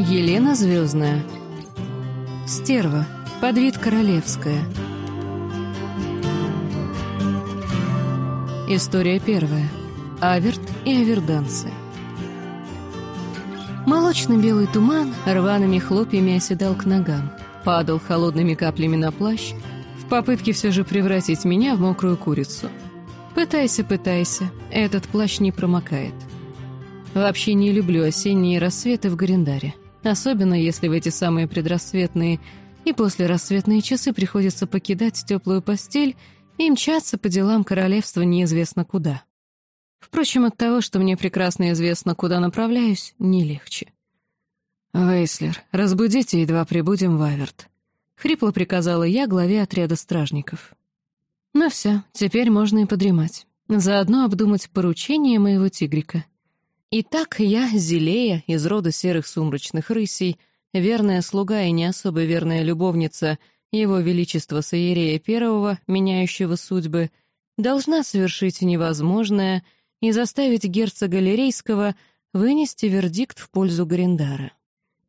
Елена Звездная. Стерва. Подвид королевская. История первая. Аверт и аверданцы. Молочно-белый туман рваными хлопьями оседал к ногам, падал холодными каплями на плащ, в попытке все же превратить меня в мокрую курицу. Пытайся, пытайся, этот плащ не промокает. Вообще не люблю осенние рассветы в Гарендаре. Особенно если в эти самые предрассветные и послерассветные часы приходится покидать теплую постель и мчаться по делам королевства неизвестно куда. Впрочем, от того, что мне прекрасно известно, куда направляюсь, не легче. «Вейслер, разбудите, едва прибудем в Аверт», — хрипло приказала я главе отряда стражников. Ну все, теперь можно и подремать. Заодно обдумать поручение моего тигрика — Итак, я, Зелея, из рода серых сумрачных рысей, верная слуга и не особо верная любовница его величества Саерея Первого, меняющего судьбы, должна совершить невозможное и заставить герцога Галерейского вынести вердикт в пользу Гриндара.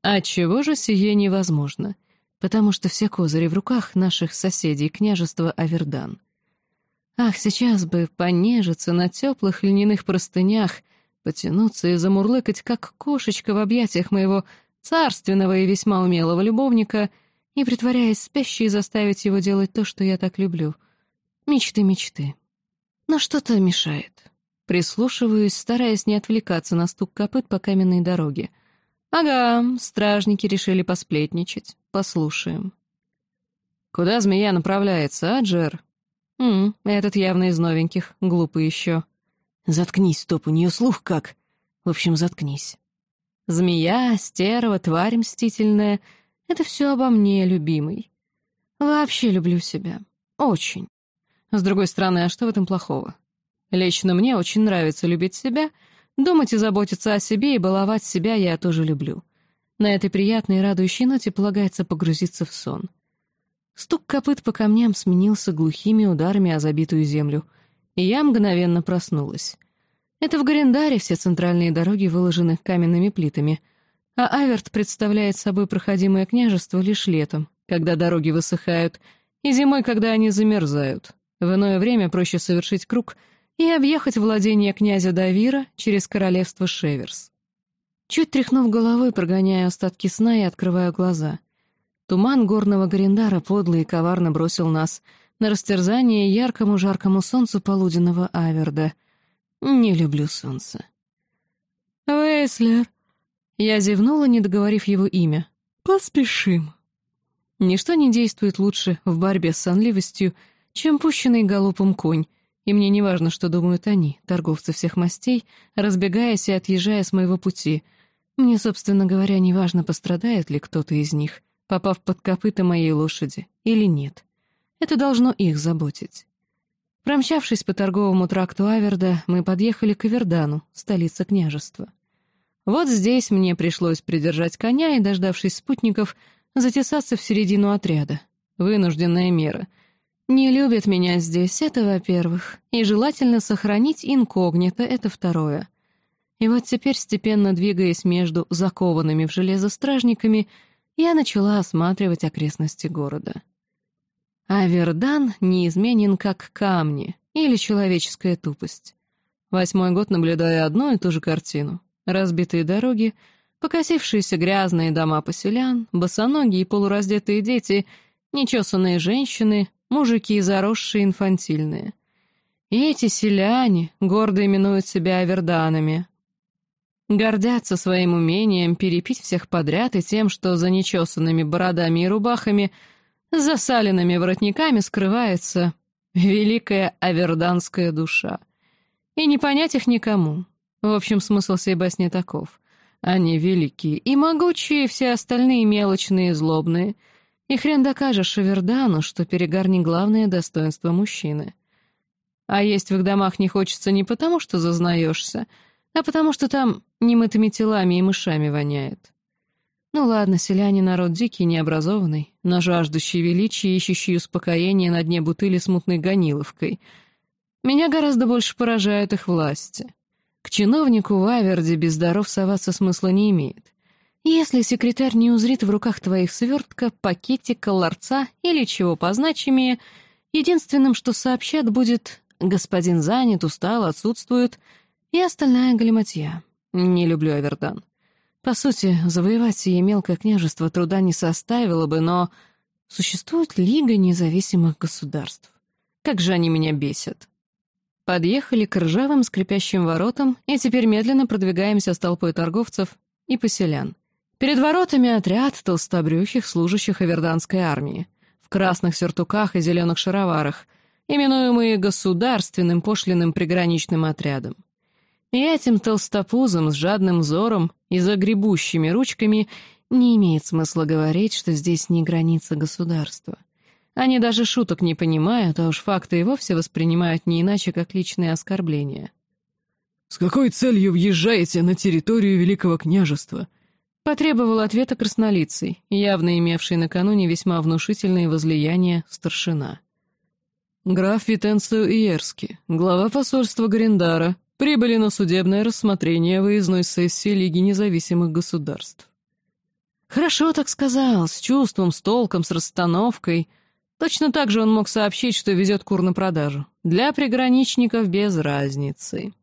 Отчего же сие невозможно? Потому что все козыри в руках наших соседей княжества Авердан. Ах, сейчас бы понежиться на теплых льняных простынях — потянуться и замурлыкать, как кошечка в объятиях моего царственного и весьма умелого любовника, и, притворяясь спящей, заставить его делать то, что я так люблю. Мечты, мечты. Но что-то мешает. Прислушиваюсь, стараясь не отвлекаться на стук копыт по каменной дороге. Ага, стражники решили посплетничать. Послушаем. Куда змея направляется, а, Джер? М, этот явно из новеньких, глупый еще. Заткнись, Топ, у нее слух как. В общем, заткнись. Змея, стерва, тварь мстительная — это все обо мне, любимый. Вообще люблю себя. Очень. С другой стороны, а что в этом плохого? Лично мне очень нравится любить себя, думать и заботиться о себе и баловать себя я тоже люблю. На этой приятной и радующей ноте полагается погрузиться в сон. Стук копыт по камням сменился глухими ударами о забитую землю — и я мгновенно проснулась. Это в Гарендаре все центральные дороги выложены каменными плитами, а Аверт представляет собой проходимое княжество лишь летом, когда дороги высыхают, и зимой, когда они замерзают. В иное время проще совершить круг и объехать владение князя Давира через королевство Шеверс. Чуть тряхнув головой, прогоняя остатки сна и открываю глаза. Туман горного Гарендара подло и коварно бросил нас — на растерзание яркому жаркому солнцу полуденного Аверда. Не люблю солнце. «Вейслер!» Я зевнула, не договорив его имя. «Поспешим!» Ничто не действует лучше в борьбе с сонливостью, чем пущенный галопом конь, и мне не важно, что думают они, торговцы всех мастей, разбегаясь и отъезжая с моего пути. Мне, собственно говоря, не важно, пострадает ли кто-то из них, попав под копыта моей лошади, или нет. Это должно их заботить. Промчавшись по торговому тракту Аверда, мы подъехали к Авердану, столице княжества. Вот здесь мне пришлось придержать коня и, дождавшись спутников, затесаться в середину отряда. Вынужденная мера. Не любят меня здесь, это во-первых, и желательно сохранить инкогнито, это второе. И вот теперь, степенно двигаясь между закованными в железо стражниками, я начала осматривать окрестности города. А Вердан неизменен как камни или человеческая тупость. Восьмой год наблюдаю одну и ту же картину. Разбитые дороги, покосившиеся грязные дома поселян, босоногие и полураздетые дети, нечесанные женщины, мужики заросшие инфантильные. И эти селяне гордо именуют себя Аверданами. Гордятся своим умением перепить всех подряд и тем, что за нечесанными бородами и рубахами — с засаленными воротниками скрывается великая аверданская душа. И не понять их никому. В общем, смысл всей басни таков. Они великие и могучие, все остальные мелочные и злобные. И хрен докажешь Авердану, что перегар не главное достоинство мужчины. А есть в их домах не хочется не потому, что зазнаешься, а потому что там немытыми телами и мышами воняет. Ну ладно, селяне народ дикий, необразованный, но жаждущий величия, ищущий успокоения на дне бутыли с мутной гониловкой. Меня гораздо больше поражают их власти. К чиновнику в Аверде без даров соваться смысла не имеет. Если секретарь не узрит в руках твоих свертка, пакетика, ларца или чего позначимее, единственным, что сообщат, будет «господин занят, устал, отсутствует» и остальная галиматья. Не люблю Авердан. По сути, завоевать сие мелкое княжество труда не составило бы, но существует Лига независимых государств. Как же они меня бесят. Подъехали к ржавым скрипящим воротам и теперь медленно продвигаемся с толпой торговцев и поселян. Перед воротами отряд толстобрюхих служащих Аверданской армии в красных сюртуках и зеленых шароварах, именуемые государственным пошлиным приграничным отрядом. И этим толстопузом с жадным взором и загребущими ручками не имеет смысла говорить, что здесь не граница государства. Они даже шуток не понимают, а уж факты и вовсе воспринимают не иначе, как личные оскорбления. «С какой целью въезжаете на территорию Великого княжества?» Потребовал ответа краснолицый, явно имевший накануне весьма внушительные возлияния старшина. «Граф Витенцио Иерски, глава посольства Гриндара, прибыли на судебное рассмотрение выездной сессии Лиги независимых государств». Хорошо так сказал, с чувством, с толком, с расстановкой. Точно так же он мог сообщить, что везет кур на продажу. Для приграничников без разницы.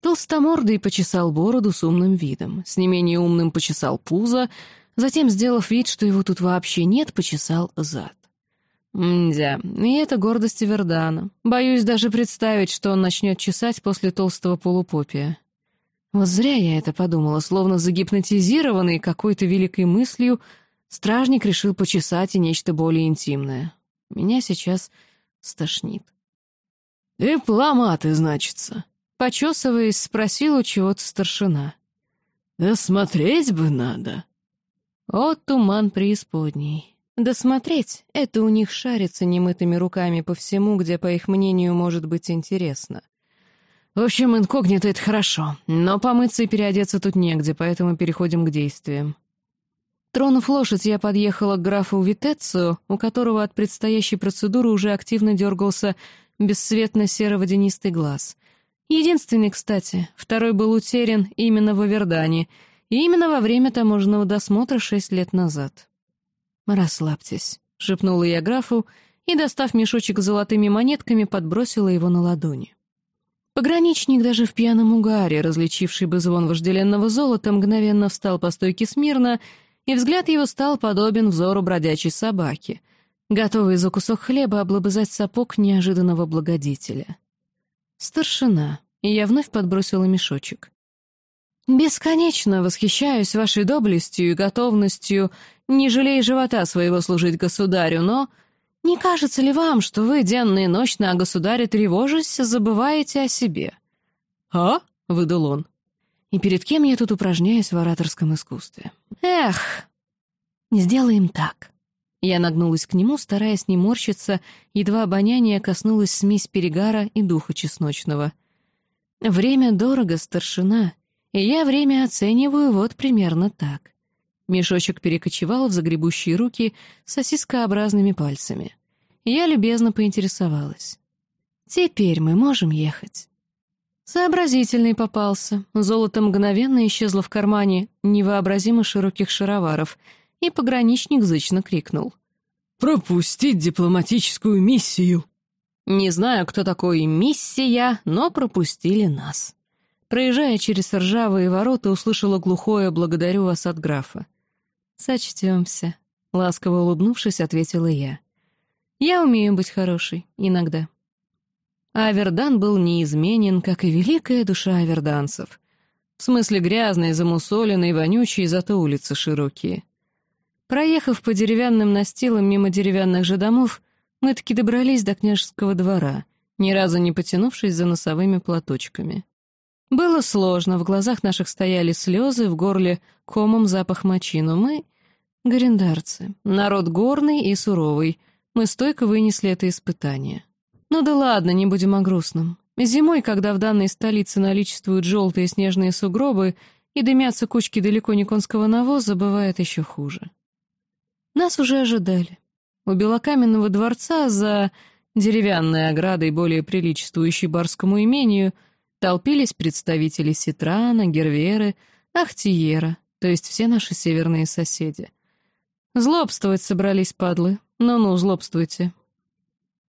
Толстомордый почесал бороду с умным видом, с не менее умным почесал пузо, затем, сделав вид, что его тут вообще нет, почесал зад. Мдя, и это гордость Вердана. Боюсь даже представить, что он начнет чесать после толстого полупопия. Вот зря я это подумала, словно загипнотизированный какой-то великой мыслью, стражник решил почесать и нечто более интимное. Меня сейчас стошнит. «Дипломаты, значится», — почесываясь, спросил у чего-то старшина. «Да смотреть бы надо». О, туман преисподней. Да смотреть — это у них шарится немытыми руками по всему, где, по их мнению, может быть интересно. В общем, инкогнито — это хорошо, но помыться и переодеться тут негде, поэтому переходим к действиям. Тронув лошадь, я подъехала к графу Витецию, у которого от предстоящей процедуры уже активно дергался бесцветно-серо-водянистый глаз. Единственный, кстати, второй был утерян именно в Авердане, и именно во время таможенного досмотра шесть лет назад. «Расслабьтесь», — шепнула я графу и, достав мешочек с золотыми монетками, подбросила его на ладони. Пограничник даже в пьяном угаре, различивший бы звон вожделенного золота, мгновенно встал по стойке смирно, и взгляд его стал подобен взору бродячей собаки, готовый за кусок хлеба облобызать сапог неожиданного благодетеля. «Старшина», и я вновь подбросила мешочек. «Бесконечно восхищаюсь вашей доблестью и готовностью, не жалея живота своего служить государю, но не кажется ли вам, что вы денно и ночно о государе тревожась, забываете о себе?» «А?» — выдал он. «И перед кем я тут упражняюсь в ораторском искусстве?» «Эх!» «Сделаем так». Я нагнулась к нему, стараясь не морщиться, едва обоняние коснулось смесь перегара и духа чесночного. «Время дорого, старшина, и я время оцениваю вот примерно так». Мешочек перекочевал в загребущие руки сосискообразными пальцами. Я любезно поинтересовалась. «Теперь мы можем ехать». Сообразительный попался. Золото мгновенно исчезло в кармане невообразимо широких шароваров, и пограничник зычно крикнул. «Пропустить дипломатическую миссию!» Не знаю, кто такой «миссия», но пропустили нас. Проезжая через ржавые ворота, услышала глухое «благодарю вас от графа». «Сочтемся», — ласково улыбнувшись, ответила я. «Я умею быть хорошей, иногда». Авердан был неизменен, как и великая душа аверданцев. В смысле грязный, замусоленный, вонючий, зато улицы широкие. Проехав по деревянным настилам мимо деревянных же домов, мы таки добрались до княжеского двора, ни разу не потянувшись за носовыми платочками. Было сложно, в глазах наших стояли слезы, в горле комом запах мочи, но мы — горендарцы, народ горный и суровый, мы стойко вынесли это испытание. Ну да ладно, не будем о грустном. Зимой, когда в данной столице наличествуют желтые снежные сугробы и дымятся кучки далеко не конского навоза, бывает еще хуже. Нас уже ожидали. У белокаменного дворца за деревянной оградой, более приличествующей барскому имению — толпились представители Ситрана, Герверы, Ахтиера, то есть все наши северные соседи. Злобствовать собрались, падлы. Ну-ну, злобствуйте.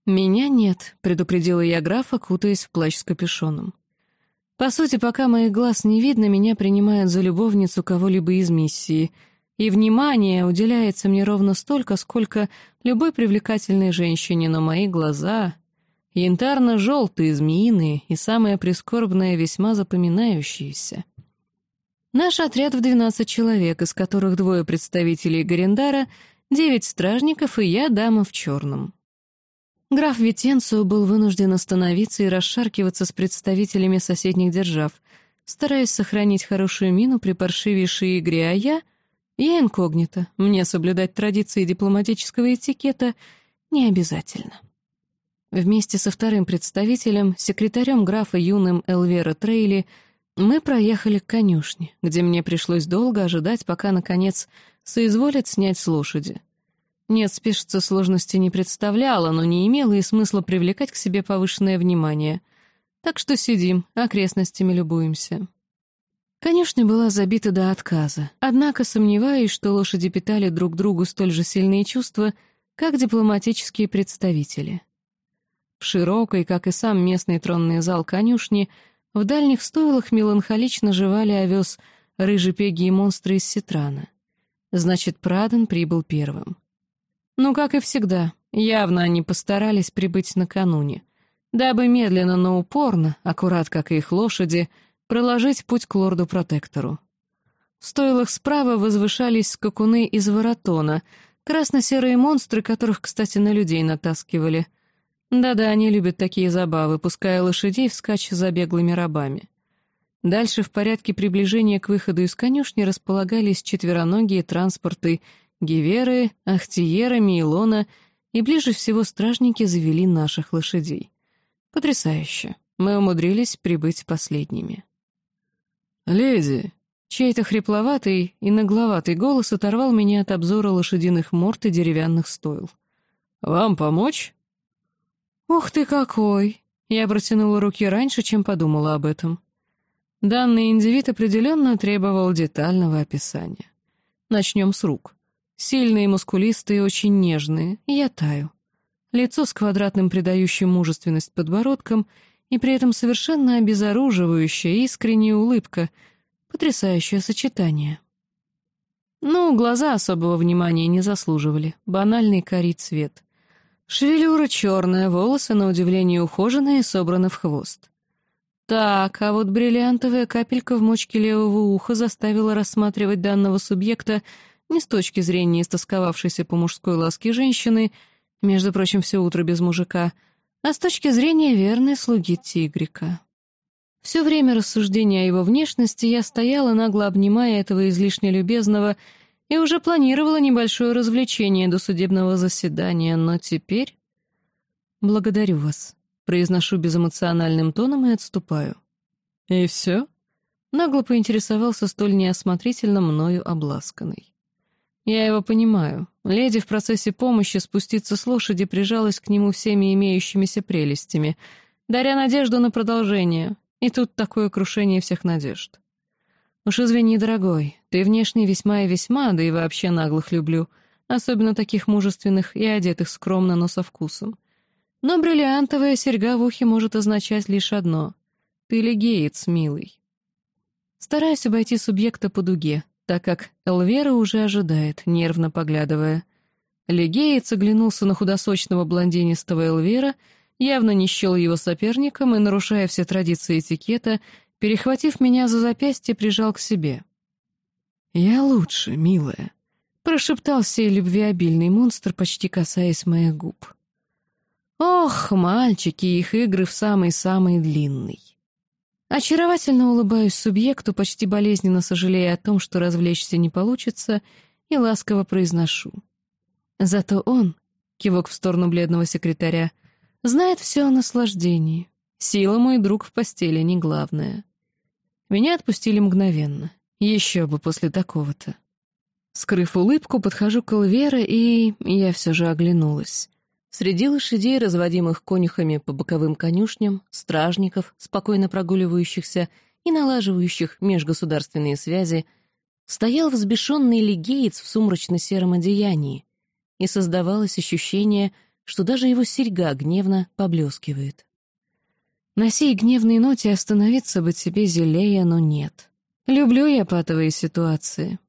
«Меня нет», — предупредила я графа, кутаясь в плащ с капюшоном. «По сути, пока моих глаз не видно, меня принимают за любовницу кого-либо из миссии, и внимание уделяется мне ровно столько, сколько любой привлекательной женщине, но мои глаза янтарно-желтые, змеиные и, самое прискорбное, весьма запоминающиеся». Наш отряд в 12 человек, из которых двое представителей Гарендара, девять стражников и я, дама в черном. Граф Витенцио был вынужден остановиться и расшаркиваться с представителями соседних держав, стараясь сохранить хорошую мину при паршивейшей игре, а я... Я инкогнито, мне соблюдать традиции дипломатического этикета не обязательно. Вместе со вторым представителем, секретарем графа юным Элвера Трейли, мы проехали к конюшне, где мне пришлось долго ожидать, пока, наконец, соизволят снять с лошади. Нет, спешиться сложности не представляла, но не имела и смысла привлекать к себе повышенное внимание. Так что сидим, окрестностями любуемся. Конюшня была забита до отказа, однако сомневаюсь, что лошади питали друг другу столь же сильные чувства, как дипломатические представители. В широкой, как и сам местный тронный зал конюшни, в дальних стойлах меланхолично жевали овес рыжие пеги и монстры из Ситрана. Значит, Праден прибыл первым. Ну, как и всегда, явно они постарались прибыть накануне, дабы медленно, но упорно, аккурат как и их лошади, проложить путь к лорду-протектору. В стойлах справа возвышались скакуны из воротона, красно-серые монстры, которых, кстати, на людей натаскивали. Да-да, они любят такие забавы, пуская лошадей вскачь за беглыми рабами. Дальше в порядке приближения к выходу из конюшни располагались четвероногие транспорты Гиверы, Ахтиера, Мейлона и ближе всего стражники завели наших лошадей. Потрясающе. Мы умудрились прибыть последними. «Леди!» Чей-то хрипловатый и нагловатый голос оторвал меня от обзора лошадиных морд и деревянных стойл. «Вам помочь?» «Ух ты какой!» Я протянула руки раньше, чем подумала об этом. Данный индивид определенно требовал детального описания. Начнем с рук. Сильные, мускулистые, очень нежные, я таю. Лицо с квадратным придающим мужественность подбородком и при этом совершенно обезоруживающая искренняя улыбка. Потрясающее сочетание. Ну, глаза особого внимания не заслуживали. Банальный кори цвет. Шевелюра черная, волосы, на удивление, ухоженные и собраны в хвост. Так, а вот бриллиантовая капелька в мочке левого уха заставила рассматривать данного субъекта не с точки зрения истосковавшейся по мужской ласке женщины, между прочим, все утро без мужика, а с точки зрения верной слуги тигрика. Все время рассуждения о его внешности я стояла, нагло обнимая этого излишне любезного, и уже планировала небольшое развлечение до судебного заседания, но теперь... «Благодарю вас», — произношу безэмоциональным тоном и отступаю. «И все?» — нагло поинтересовался столь неосмотрительно мною обласканный. Я его понимаю. Леди в процессе помощи спуститься с лошади прижалась к нему всеми имеющимися прелестями, даря надежду на продолжение. И тут такое крушение всех надежд. Уж извини, дорогой, ты внешне весьма и весьма, да и вообще наглых люблю, особенно таких мужественных и одетых скромно, но со вкусом. Но бриллиантовая серьга в ухе может означать лишь одно — ты легеец, милый. Стараюсь обойти субъекта по дуге, так как Элвера уже ожидает, нервно поглядывая. Легеец оглянулся на худосочного блондинистого Элвера, явно не счел его соперником и, нарушая все традиции этикета, перехватив меня за запястье, прижал к себе. «Я лучше, милая», — прошептал сей любвеобильный монстр, почти касаясь моих губ. «Ох, мальчики, их игры в самый-самый длинный». Очаровательно улыбаюсь субъекту, почти болезненно сожалея о том, что развлечься не получится, и ласково произношу. Зато он, кивок в сторону бледного секретаря, знает все о наслаждении. Сила мой друг в постели не главное. Меня отпустили мгновенно. Еще бы после такого-то. Скрыв улыбку, подхожу к Эльвера, и я все же оглянулась. Среди лошадей, разводимых конюхами по боковым конюшням, стражников, спокойно прогуливающихся и налаживающих межгосударственные связи, стоял взбешенный легеец в сумрачно-сером одеянии, и создавалось ощущение, что даже его серьга гневно поблескивает. На сей гневной ноте остановиться бы тебе зелея, но нет. Люблю я патовые ситуации.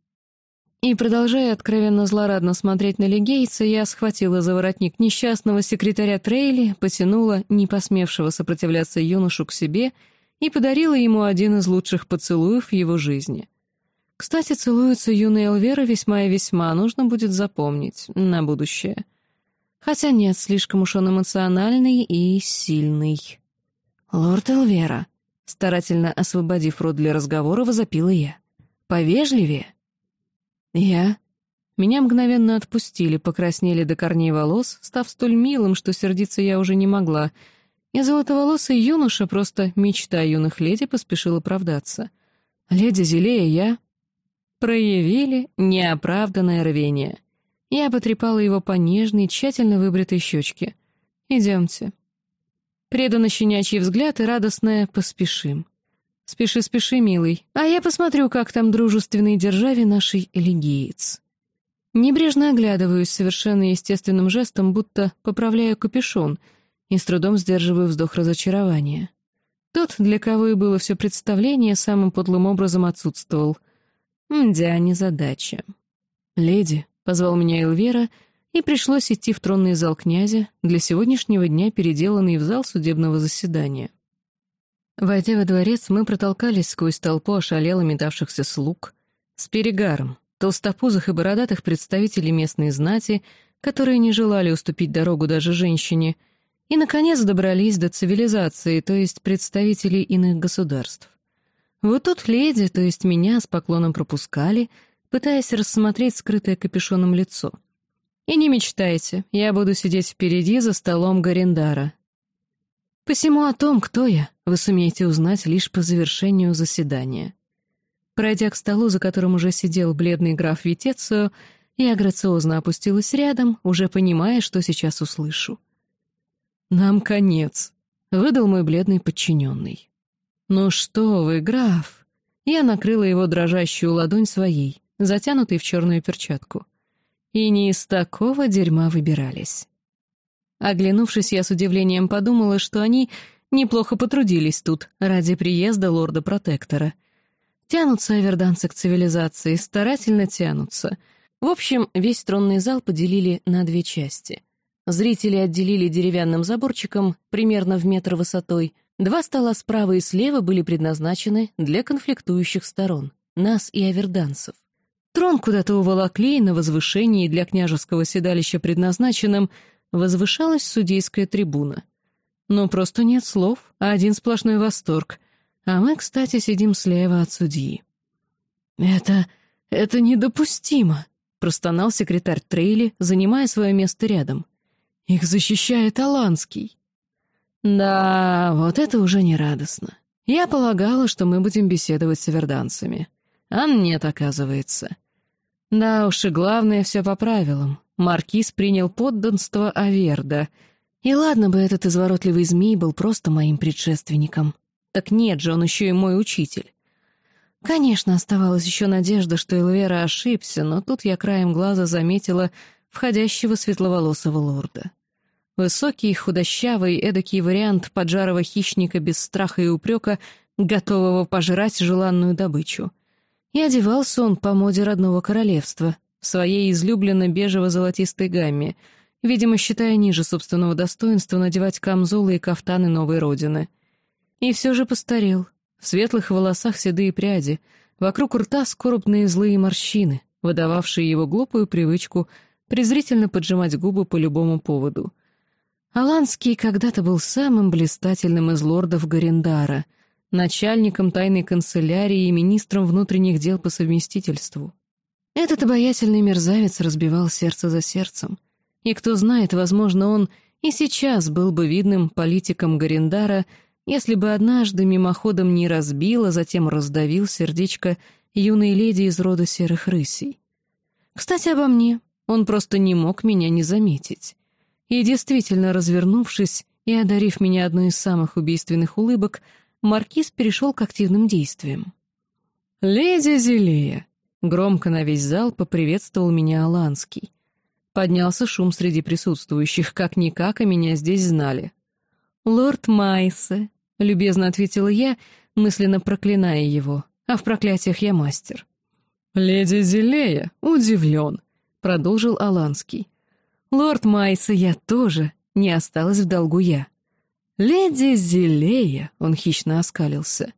И, продолжая откровенно злорадно смотреть на легейца, я схватила за воротник несчастного секретаря Трейли, потянула не посмевшего сопротивляться юношу к себе и подарила ему один из лучших поцелуев в его жизни. Кстати, целуется юная Элвера весьма и весьма, нужно будет запомнить на будущее. Хотя нет, слишком уж он эмоциональный и сильный. «Лорд Элвера», старательно освободив рот для разговора, возопила я. «Повежливее». «Я?» Меня мгновенно отпустили, покраснели до корней волос, став столь милым, что сердиться я уже не могла, и золотоволосый юноша, просто мечта юных леди, поспешил оправдаться. «Леди Зелея, я...» Проявили неоправданное рвение. Я потрепала его по нежной, тщательно выбритой щечке. «Идемте». Преданно щенячий взгляд и радостное «поспешим». «Спеши, спеши, милый, а я посмотрю, как там дружественный державе нашей элегиец». Небрежно оглядываюсь совершенно естественным жестом, будто поправляю капюшон, и с трудом сдерживаю вздох разочарования. Тот, для кого и было все представление, самым подлым образом отсутствовал. Мдя, незадача. «Леди», — позвал меня Элвера, и пришлось идти в тронный зал князя, для сегодняшнего дня переделанный в зал судебного заседания. Войдя во дворец, мы протолкались сквозь толпу ошалело метавшихся слуг с перегаром, толстопузых и бородатых представителей местной знати, которые не желали уступить дорогу даже женщине, и, наконец, добрались до цивилизации, то есть представителей иных государств. Вот тут леди, то есть меня, с поклоном пропускали, пытаясь рассмотреть скрытое капюшоном лицо. И не мечтайте, я буду сидеть впереди за столом Гарендара, Посему о том, кто я, вы сумеете узнать лишь по завершению заседания. Пройдя к столу, за которым уже сидел бледный граф Витецио, я грациозно опустилась рядом, уже понимая, что сейчас услышу. «Нам конец», — выдал мой бледный подчиненный. «Ну что вы, граф?» Я накрыла его дрожащую ладонь своей, затянутой в черную перчатку. И не из такого дерьма выбирались. Оглянувшись, я с удивлением подумала, что они неплохо потрудились тут ради приезда лорда-протектора. Тянутся аверданцы к цивилизации, старательно тянутся. В общем, весь тронный зал поделили на две части. Зрители отделили деревянным заборчиком, примерно в метр высотой. Два стола справа и слева были предназначены для конфликтующих сторон — нас и аверданцев. Трон куда-то уволокли на возвышении для княжеского седалища предназначенном — возвышалась судейская трибуна. Но просто нет слов, а один сплошной восторг. А мы, кстати, сидим слева от судьи. «Это... это недопустимо», — простонал секретарь Трейли, занимая свое место рядом. «Их защищает Аланский». «Да, вот это уже не радостно. Я полагала, что мы будем беседовать с верданцами. А нет, оказывается. Да уж, и главное, все по правилам. Маркиз принял подданство Аверда. И ладно бы этот изворотливый змей был просто моим предшественником. Так нет же, он еще и мой учитель. Конечно, оставалась еще надежда, что Элвера ошибся, но тут я краем глаза заметила входящего светловолосого лорда. Высокий, худощавый, эдакий вариант поджарого хищника без страха и упрека, готового пожрать желанную добычу. И одевался он по моде родного королевства, в своей излюбленной бежево-золотистой гамме, видимо, считая ниже собственного достоинства надевать камзолы и кафтаны новой родины. И все же постарел. В светлых волосах седые пряди, вокруг рта скорбные злые морщины, выдававшие его глупую привычку презрительно поджимать губы по любому поводу. Аланский когда-то был самым блистательным из лордов Гарендара, начальником тайной канцелярии и министром внутренних дел по совместительству. Этот обаятельный мерзавец разбивал сердце за сердцем. И кто знает, возможно, он и сейчас был бы видным политиком Гарендара, если бы однажды мимоходом не разбил, а затем раздавил сердечко юной леди из рода серых рысей. Кстати, обо мне. Он просто не мог меня не заметить. И действительно, развернувшись и одарив меня одной из самых убийственных улыбок, Маркиз перешел к активным действиям. «Леди Зелея, Громко на весь зал поприветствовал меня Аланский. Поднялся шум среди присутствующих, как-никак, и меня здесь знали. «Лорд Майсе», — любезно ответила я, мысленно проклиная его, а в проклятиях я мастер. «Леди Зелея удивлен», — продолжил Аланский. «Лорд Майса я тоже, не осталась в долгу я». «Леди Зелея», — он хищно оскалился.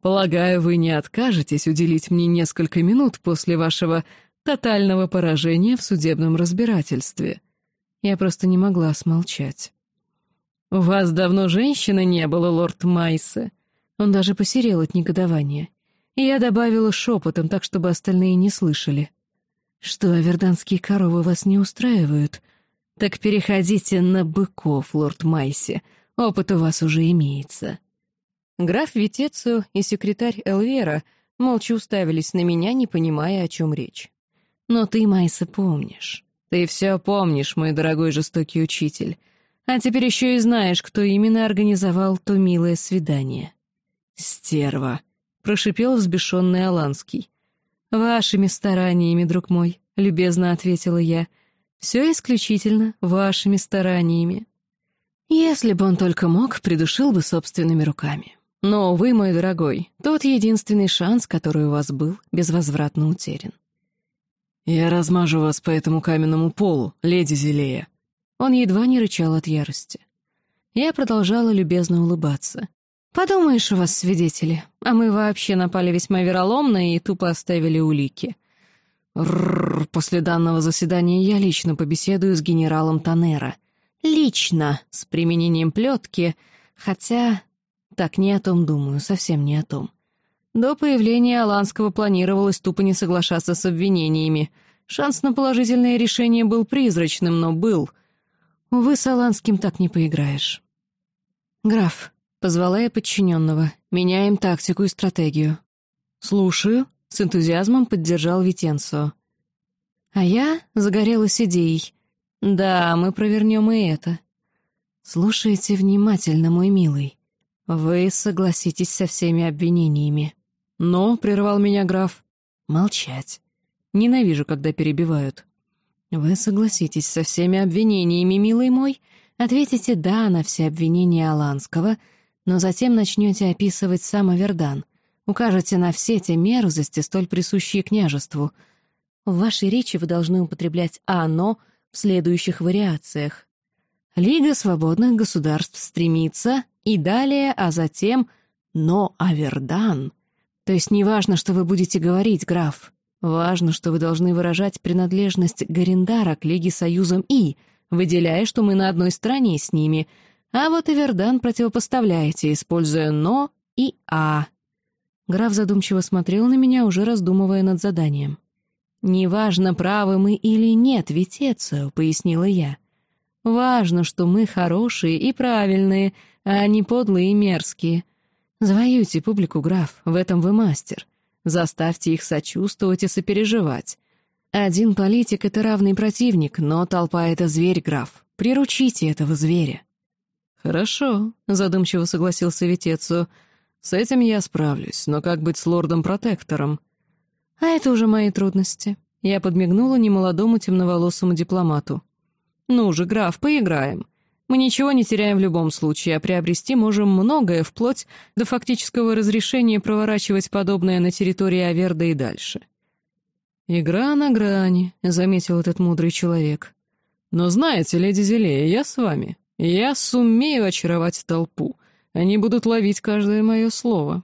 «Полагаю, вы не откажетесь уделить мне несколько минут после вашего тотального поражения в судебном разбирательстве». Я просто не могла смолчать. «У вас давно женщины не было, лорд Майса». Он даже посерел от негодования. И я добавила шепотом, так, чтобы остальные не слышали. «Что, аверданские коровы вас не устраивают? Так переходите на быков, лорд Майси. Опыт у вас уже имеется». Граф Витецию и секретарь Элвера молча уставились на меня, не понимая, о чем речь. «Но ты, Майса, помнишь. Ты все помнишь, мой дорогой жестокий учитель. А теперь еще и знаешь, кто именно организовал то милое свидание». «Стерва», — прошипел взбешенный Аланский. «Вашими стараниями, друг мой», — любезно ответила я. «Все исключительно вашими стараниями». Если бы он только мог, придушил бы собственными руками. Но, вы, мой дорогой, тот единственный шанс, который у вас был, безвозвратно утерян. «Я размажу вас по этому каменному полу, леди Зелея». Он едва не рычал от ярости. Я продолжала любезно улыбаться. «Подумаешь, у вас свидетели, а мы вообще напали весьма вероломно и тупо оставили улики. Рррр, после данного заседания я лично побеседую с генералом Танера. Лично, с применением плетки, хотя... Так, не о том думаю, совсем не о том. До появления Аланского планировалось тупо не соглашаться с обвинениями. Шанс на положительное решение был призрачным, но был. Увы, с Аланским так не поиграешь. «Граф», — позвала я подчиненного, — «меняем тактику и стратегию». «Слушаю», — с энтузиазмом поддержал Витенцо. А я загорелась идеей. «Да, мы провернем и это». «Слушайте внимательно, мой милый. Вы согласитесь со всеми обвинениями». «Но», — прервал меня граф, — «молчать. Ненавижу, когда перебивают». «Вы согласитесь со всеми обвинениями, милый мой, ответите «да» на все обвинения Аланского, но затем начнете описывать сам Авердан, укажете на все те мерзости, столь присущие княжеству. В вашей речи вы должны употреблять «оно» в следующих вариациях. Лига свободных государств стремится, и далее, а затем «но Авердан». То есть не важно, что вы будете говорить, граф. Важно, что вы должны выражать принадлежность Гарендара к Лиге Союзом И, выделяя, что мы на одной стороне с ними, а вот Авердан противопоставляете, используя «но» и «а». Граф задумчиво смотрел на меня, уже раздумывая над заданием. «Неважно, правы мы или нет, Витецию», — пояснила я. «Важно, что мы хорошие и правильные, а не подлые и мерзкие. Завоюйте публику, граф, в этом вы мастер. Заставьте их сочувствовать и сопереживать. Один политик — это равный противник, но толпа — это зверь, граф. Приручите этого зверя». «Хорошо», — задумчиво согласился Витецу. «С этим я справлюсь, но как быть с лордом-протектором?» «А это уже мои трудности». Я подмигнула немолодому темноволосому дипломату. «Ну же, граф, поиграем. Мы ничего не теряем в любом случае, а приобрести можем многое, вплоть до фактического разрешения проворачивать подобное на территории Аверда и дальше». «Игра на грани», — заметил этот мудрый человек. «Но знаете, леди Зелея, я с вами. Я сумею очаровать толпу. Они будут ловить каждое мое слово».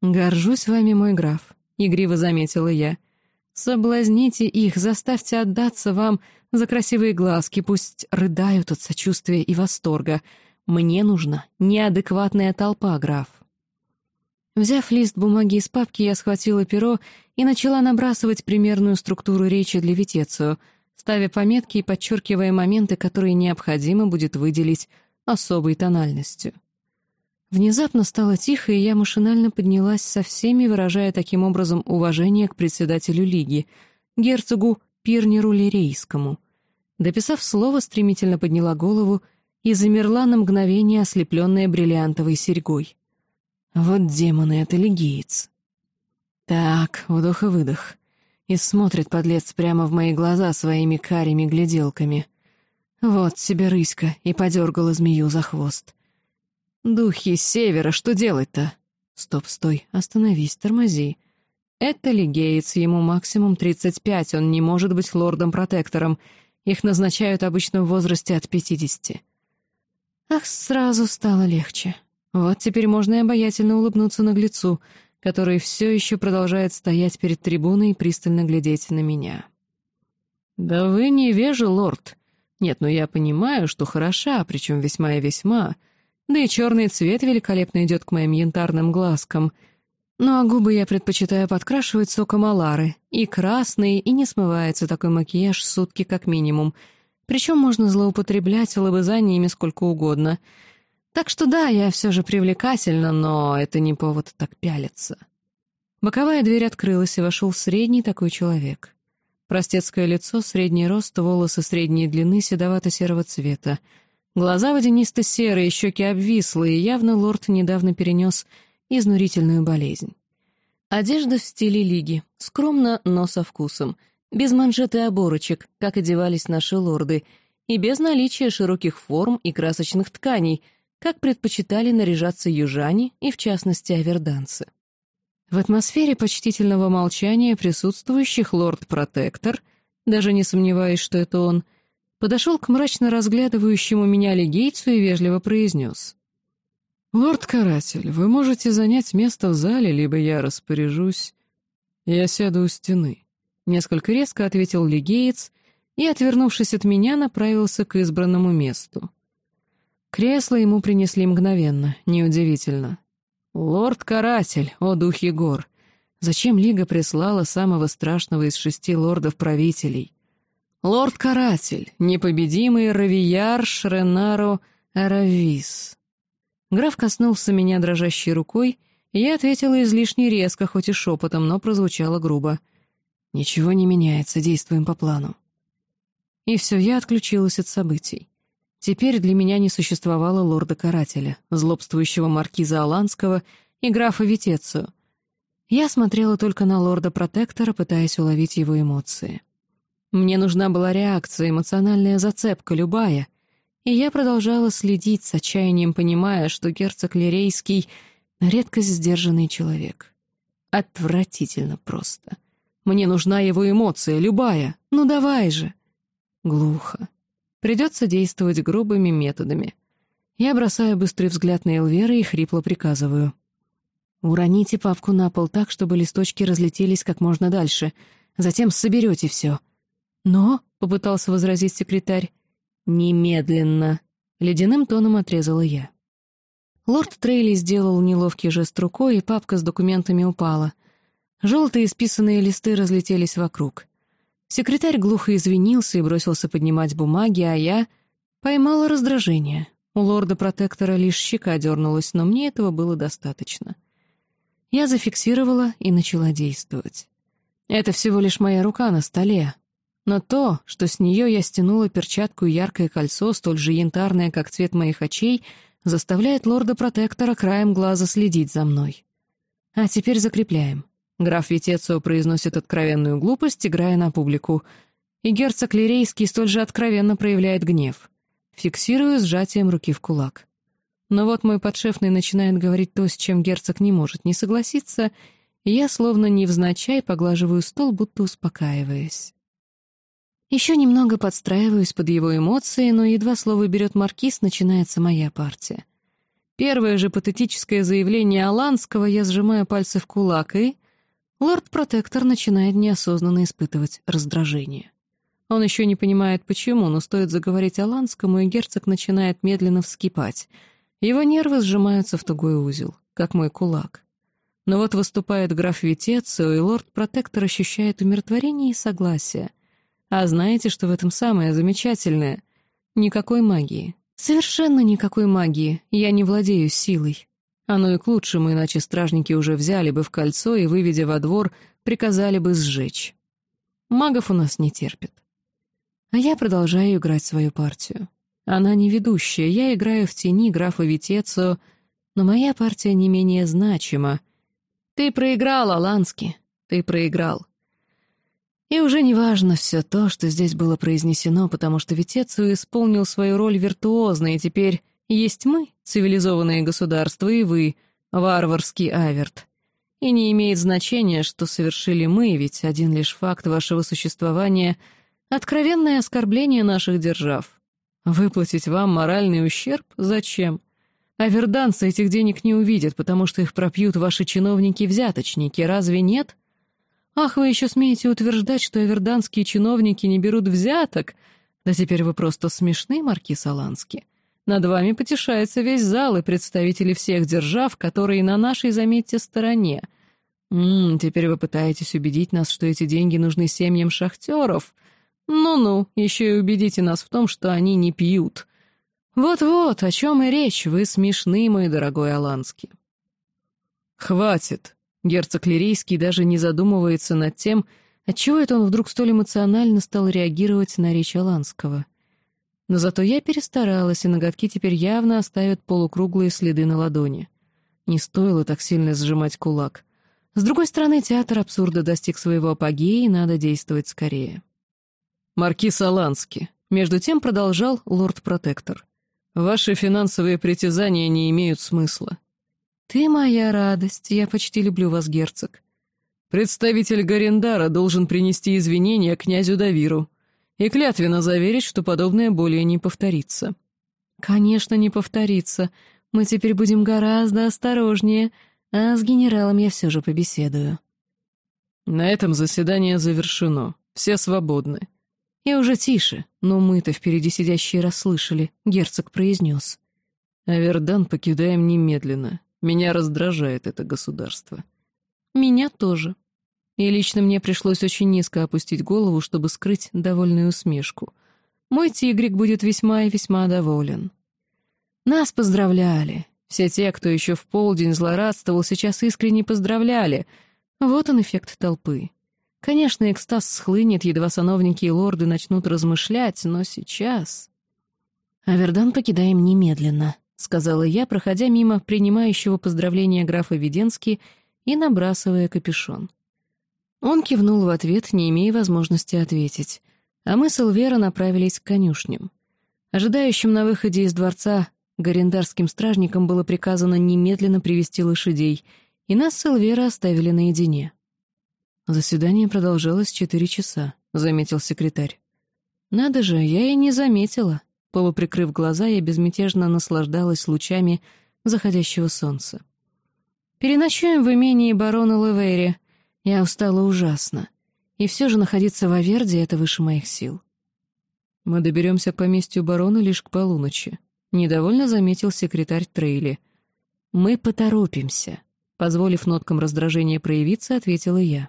«Горжусь вами, мой граф. — игриво заметила я. «Соблазните их, заставьте отдаться вам за красивые глазки, пусть рыдают от сочувствия и восторга. Мне нужна неадекватная толпа, граф». Взяв лист бумаги из папки, я схватила перо и начала набрасывать примерную структуру речи для Витецию, ставя пометки и подчеркивая моменты, которые необходимо будет выделить особой тональностью. Внезапно стало тихо, и я машинально поднялась со всеми, выражая таким образом уважение к председателю лиги, герцогу Пирнеру Лирейскому. Дописав слово, стремительно подняла голову и замерла на мгновение, ослепленная бриллиантовой серьгой. Вот демоны, это лигиец. Так, вдох и выдох. И смотрит подлец прямо в мои глаза своими карими гляделками. Вот тебе рыська, и подергала змею за хвост. «Духи севера, что делать-то?» «Стоп, стой, остановись, тормози». «Это Лигеец, ему максимум 35, он не может быть лордом-протектором. Их назначают обычно в возрасте от 50». Ах, сразу стало легче. Вот теперь можно и обаятельно улыбнуться наглецу, который все еще продолжает стоять перед трибуной и пристально глядеть на меня. «Да вы невежи, лорд. Нет, ну я понимаю, что хороша, причем весьма и весьма. Да и черный цвет великолепно идет к моим янтарным глазкам. Ну а губы я предпочитаю подкрашивать соком алары. И красный, и не смывается такой макияж сутки как минимум. Причем можно злоупотреблять лобызаниями сколько угодно — так что да, я все же привлекательна, но это не повод так пялиться. Боковая дверь открылась, и вошел средний такой человек. Простецкое лицо, средний рост, волосы средней длины, седовато-серого цвета. Глаза водянисто-серые, щеки обвислые, явно лорд недавно перенес изнурительную болезнь. Одежда в стиле лиги, скромно, но со вкусом, без манжет и оборочек, как одевались наши лорды, и без наличия широких форм и красочных тканей — как предпочитали наряжаться южане и, в частности, аверданцы. В атмосфере почтительного молчания присутствующих лорд-протектор, даже не сомневаясь, что это он, подошел к мрачно разглядывающему меня легейцу и вежливо произнес. «Лорд-каратель, вы можете занять место в зале, либо я распоряжусь. Я сяду у стены», — несколько резко ответил легеец и, отвернувшись от меня, направился к избранному месту. Кресло ему принесли мгновенно, неудивительно. «Лорд-каратель, о духе гор! Зачем Лига прислала самого страшного из шести лордов-правителей? Лорд-каратель, непобедимый Равияр Шренаро Аравис!» Граф коснулся меня дрожащей рукой, и я ответила излишне резко, хоть и шепотом, но прозвучало грубо. «Ничего не меняется, действуем по плану». И все, я отключилась от событий. Теперь для меня не существовало лорда-карателя, злобствующего маркиза Аланского и графа Витецию. Я смотрела только на лорда-протектора, пытаясь уловить его эмоции. Мне нужна была реакция, эмоциональная зацепка, любая. И я продолжала следить с отчаянием, понимая, что герцог Лирейский — на редкость сдержанный человек. Отвратительно просто. Мне нужна его эмоция, любая. Ну давай же. Глухо. Придется действовать грубыми методами. Я бросаю быстрый взгляд на Элвера и хрипло приказываю. «Уроните папку на пол так, чтобы листочки разлетелись как можно дальше. Затем соберете все». «Но», — попытался возразить секретарь, — «немедленно», — ледяным тоном отрезала я. Лорд Трейли сделал неловкий жест рукой, и папка с документами упала. Желтые списанные листы разлетелись вокруг. Секретарь глухо извинился и бросился поднимать бумаги, а я поймала раздражение. У лорда-протектора лишь щека дернулась, но мне этого было достаточно. Я зафиксировала и начала действовать. Это всего лишь моя рука на столе. Но то, что с нее я стянула перчатку и яркое кольцо, столь же янтарное, как цвет моих очей, заставляет лорда-протектора краем глаза следить за мной. А теперь закрепляем. Граф Витецио произносит откровенную глупость, играя на публику. И герцог Лирейский столь же откровенно проявляет гнев. Фиксирую сжатием руки в кулак. Но вот мой подшефный начинает говорить то, с чем герцог не может не согласиться, и я словно невзначай поглаживаю стол, будто успокаиваясь. Еще немного подстраиваюсь под его эмоции, но едва слово берет маркиз, начинается моя партия. Первое же патетическое заявление Аланского я сжимаю пальцы в кулак и Лорд-протектор начинает неосознанно испытывать раздражение. Он еще не понимает, почему, но стоит заговорить Аланскому, и герцог начинает медленно вскипать. Его нервы сжимаются в тугой узел, как мой кулак. Но вот выступает граф Витецио, и лорд-протектор ощущает умиротворение и согласие. А знаете, что в этом самое замечательное? Никакой магии. Совершенно никакой магии. Я не владею силой. Оно и к лучшему, иначе стражники уже взяли бы в кольцо и, выведя во двор, приказали бы сжечь. Магов у нас не терпят. А я продолжаю играть свою партию. Она не ведущая, я играю в тени графа Витецо, но моя партия не менее значима. Ты проиграл, Алански, ты проиграл. И уже не важно все то, что здесь было произнесено, потому что Витецию исполнил свою роль виртуозно, и теперь есть мы, цивилизованные государства, и вы, варварский Аверт. И не имеет значения, что совершили мы, ведь один лишь факт вашего существования — откровенное оскорбление наших держав. Выплатить вам моральный ущерб? Зачем? Аверданцы этих денег не увидят, потому что их пропьют ваши чиновники-взяточники, разве нет? Ах, вы еще смеете утверждать, что аверданские чиновники не берут взяток? Да теперь вы просто смешны, маркиз Аланский. Над вами потешается весь зал и представители всех держав, которые на нашей, заметьте, стороне. Ммм, теперь вы пытаетесь убедить нас, что эти деньги нужны семьям шахтеров. Ну-ну, еще и убедите нас в том, что они не пьют. Вот-вот, о чем и речь, вы смешны, мой дорогой Аланский. Хватит. Герцог Лирейский даже не задумывается над тем, отчего это он вдруг столь эмоционально стал реагировать на речь Аланского. — но зато я перестаралась, и ноготки теперь явно оставят полукруглые следы на ладони. Не стоило так сильно сжимать кулак. С другой стороны, театр абсурда достиг своего апогея, и надо действовать скорее. «Маркиз Алански», — между тем продолжал лорд-протектор. «Ваши финансовые притязания не имеют смысла». «Ты моя радость, я почти люблю вас, герцог». «Представитель Гарендара должен принести извинения князю Давиру», и клятвенно заверить, что подобное более не повторится. «Конечно, не повторится. Мы теперь будем гораздо осторожнее, а с генералом я все же побеседую». На этом заседание завершено. Все свободны. И уже тише, но мы-то впереди сидящие расслышали, герцог произнес. Авердан покидаем немедленно. Меня раздражает это государство. Меня тоже. И лично мне пришлось очень низко опустить голову, чтобы скрыть довольную усмешку. Мой тигрик будет весьма и весьма доволен. Нас поздравляли. Все те, кто еще в полдень злорадствовал, сейчас искренне поздравляли. Вот он эффект толпы. Конечно, экстаз схлынет, едва сановники и лорды начнут размышлять, но сейчас... «Авердан покидаем немедленно», — сказала я, проходя мимо принимающего поздравления графа Веденски и набрасывая капюшон. Он кивнул в ответ, не имея возможности ответить, а мы с Элвера направились к конюшням. Ожидающим на выходе из дворца гарендарским стражникам было приказано немедленно привести лошадей, и нас с Элвера оставили наедине. «Заседание продолжалось четыре часа», — заметил секретарь. «Надо же, я и не заметила». Полуприкрыв глаза, я безмятежно наслаждалась лучами заходящего солнца. «Переночуем в имении барона Левери», я устала ужасно. И все же находиться в Аверде — это выше моих сил. «Мы доберемся к поместью барона лишь к полуночи», — недовольно заметил секретарь Трейли. «Мы поторопимся», — позволив ноткам раздражения проявиться, ответила я.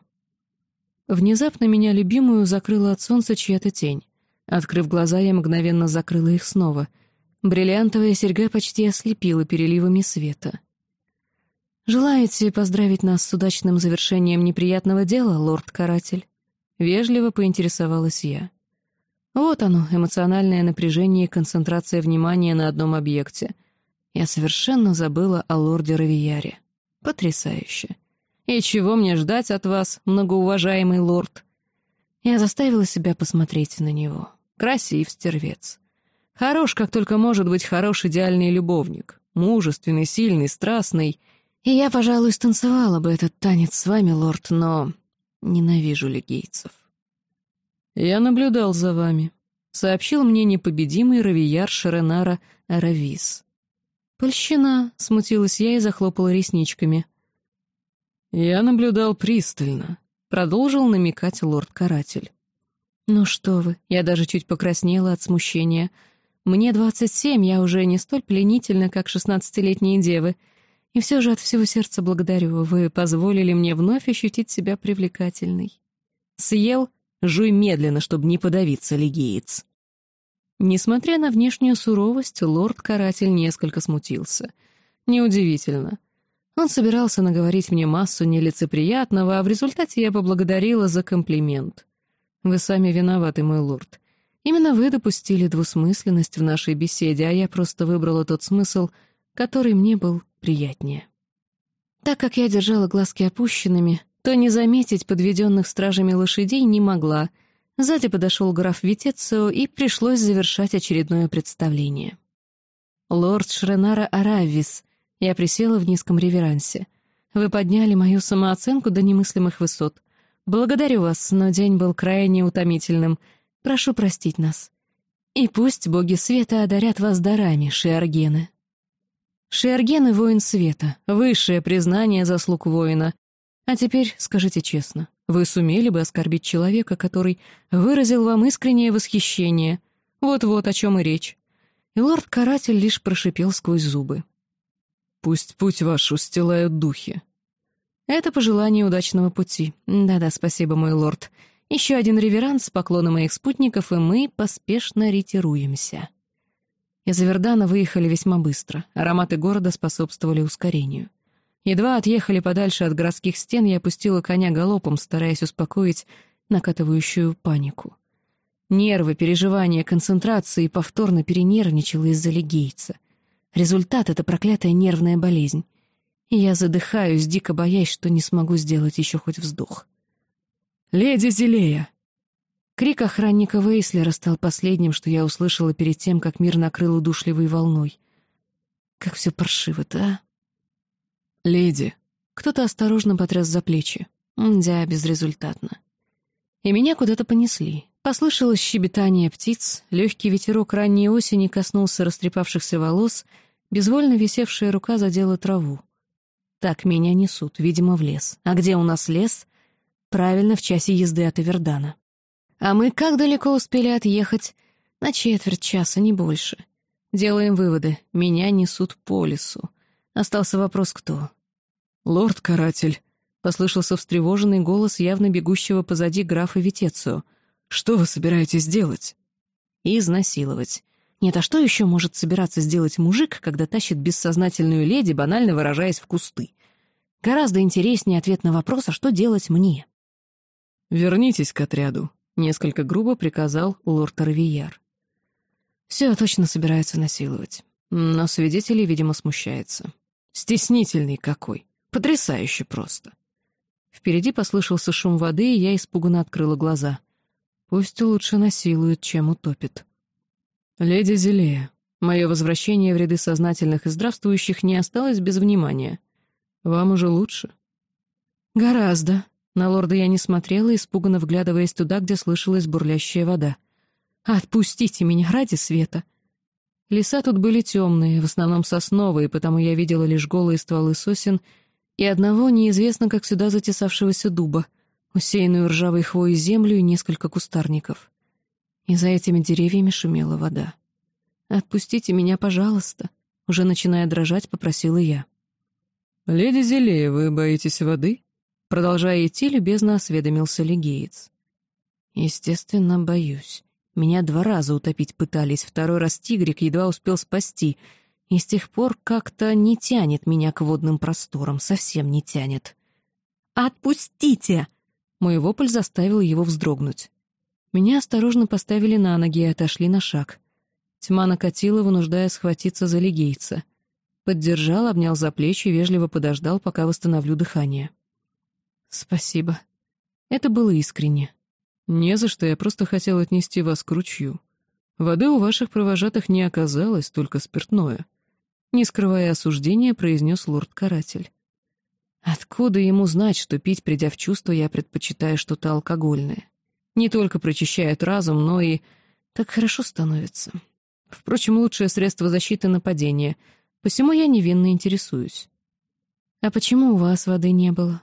Внезапно меня любимую закрыла от солнца чья-то тень. Открыв глаза, я мгновенно закрыла их снова. Бриллиантовая серьга почти ослепила переливами света. «Желаете поздравить нас с удачным завершением неприятного дела, лорд-каратель?» Вежливо поинтересовалась я. Вот оно, эмоциональное напряжение и концентрация внимания на одном объекте. Я совершенно забыла о лорде Равияре. Потрясающе. И чего мне ждать от вас, многоуважаемый лорд? Я заставила себя посмотреть на него. Красив стервец. Хорош, как только может быть хорош идеальный любовник. Мужественный, сильный, страстный — и я, пожалуй, станцевала бы этот танец с вами, лорд, но ненавижу легейцев. «Я наблюдал за вами», — сообщил мне непобедимый равияр Шаренара Аравис. «Польщина», — смутилась я и захлопала ресничками. «Я наблюдал пристально», — продолжил намекать лорд-каратель. «Ну что вы, я даже чуть покраснела от смущения. Мне двадцать семь, я уже не столь пленительна, как шестнадцатилетние девы, и все же от всего сердца благодарю, вы позволили мне вновь ощутить себя привлекательной. Съел, жуй медленно, чтобы не подавиться, легиец. Несмотря на внешнюю суровость, лорд-каратель несколько смутился. Неудивительно. Он собирался наговорить мне массу нелицеприятного, а в результате я поблагодарила за комплимент. Вы сами виноваты, мой лорд. Именно вы допустили двусмысленность в нашей беседе, а я просто выбрала тот смысл, который мне был приятнее. Так как я держала глазки опущенными, то не заметить подведенных стражами лошадей не могла. Сзади подошел граф Витецио, и пришлось завершать очередное представление. «Лорд Шренара Аравис», я присела в низком реверансе. «Вы подняли мою самооценку до немыслимых высот. Благодарю вас, но день был крайне утомительным. Прошу простить нас. И пусть боги света одарят вас дарами, Шиаргены». Шиаргены — воин света, высшее признание заслуг воина. А теперь скажите честно, вы сумели бы оскорбить человека, который выразил вам искреннее восхищение? Вот-вот о чем и речь. И лорд-каратель лишь прошипел сквозь зубы. «Пусть путь ваш устилают духи». Это пожелание удачного пути. Да-да, спасибо, мой лорд. Еще один реверанс, поклоны моих спутников, и мы поспешно ретируемся. Из Вердана выехали весьма быстро, ароматы города способствовали ускорению. Едва отъехали подальше от городских стен, я опустила коня галопом, стараясь успокоить накатывающую панику. Нервы, переживания, концентрация и повторно перенервничала из-за легейца. Результат — это проклятая нервная болезнь. И я задыхаюсь, дико боясь, что не смогу сделать еще хоть вздох. «Леди Зелея!» Крик охранника Вейслера стал последним, что я услышала перед тем, как мир накрыл удушливой волной. Как все паршиво-то, а? «Леди!» Кто-то осторожно потряс за плечи. Да, безрезультатно. И меня куда-то понесли. Послышалось щебетание птиц, легкий ветерок ранней осени коснулся растрепавшихся волос, безвольно висевшая рука задела траву. Так меня несут, видимо, в лес. А где у нас лес? Правильно, в часе езды от Эвердана. А мы как далеко успели отъехать? На четверть часа, не больше. Делаем выводы. Меня несут по лесу. Остался вопрос, кто? «Лорд-каратель», — послышался встревоженный голос явно бегущего позади графа Витецию. «Что вы собираетесь делать?» «Изнасиловать. Нет, а что еще может собираться сделать мужик, когда тащит бессознательную леди, банально выражаясь в кусты? Гораздо интереснее ответ на вопрос, а что делать мне?» «Вернитесь к отряду», Несколько грубо приказал лорд Равияр. Все точно собирается насиловать. Но свидетелей, видимо, смущается. Стеснительный какой. Потрясающе просто. Впереди послышался шум воды, и я испуганно открыла глаза. Пусть лучше насилует, чем утопит. «Леди Зелея, мое возвращение в ряды сознательных и здравствующих не осталось без внимания. Вам уже лучше?» «Гораздо», на лорда я не смотрела, испуганно вглядываясь туда, где слышалась бурлящая вода. «Отпустите меня ради света!» Леса тут были темные, в основном сосновые, потому я видела лишь голые стволы сосен и одного неизвестно как сюда затесавшегося дуба, усеянную ржавой хвоей землю и несколько кустарников. И за этими деревьями шумела вода. «Отпустите меня, пожалуйста», — уже начиная дрожать, попросила я. «Леди Зелея, вы боитесь воды?» Продолжая идти, любезно осведомился Легеец. «Естественно, боюсь. Меня два раза утопить пытались, второй раз тигрик едва успел спасти, и с тех пор как-то не тянет меня к водным просторам, совсем не тянет». «Отпустите!» Мой вопль заставил его вздрогнуть. Меня осторожно поставили на ноги и отошли на шаг. Тьма накатила, вынуждая схватиться за легейца. Поддержал, обнял за плечи и вежливо подождал, пока восстановлю дыхание. «Спасибо». Это было искренне. «Не за что, я просто хотел отнести вас к ручью. Воды у ваших провожатых не оказалось, только спиртное». Не скрывая осуждения, произнес лорд-каратель. «Откуда ему знать, что пить, придя в чувство, я предпочитаю что-то алкогольное? Не только прочищает разум, но и так хорошо становится. Впрочем, лучшее средство защиты — нападения, посему я невинно интересуюсь». «А почему у вас воды не было?»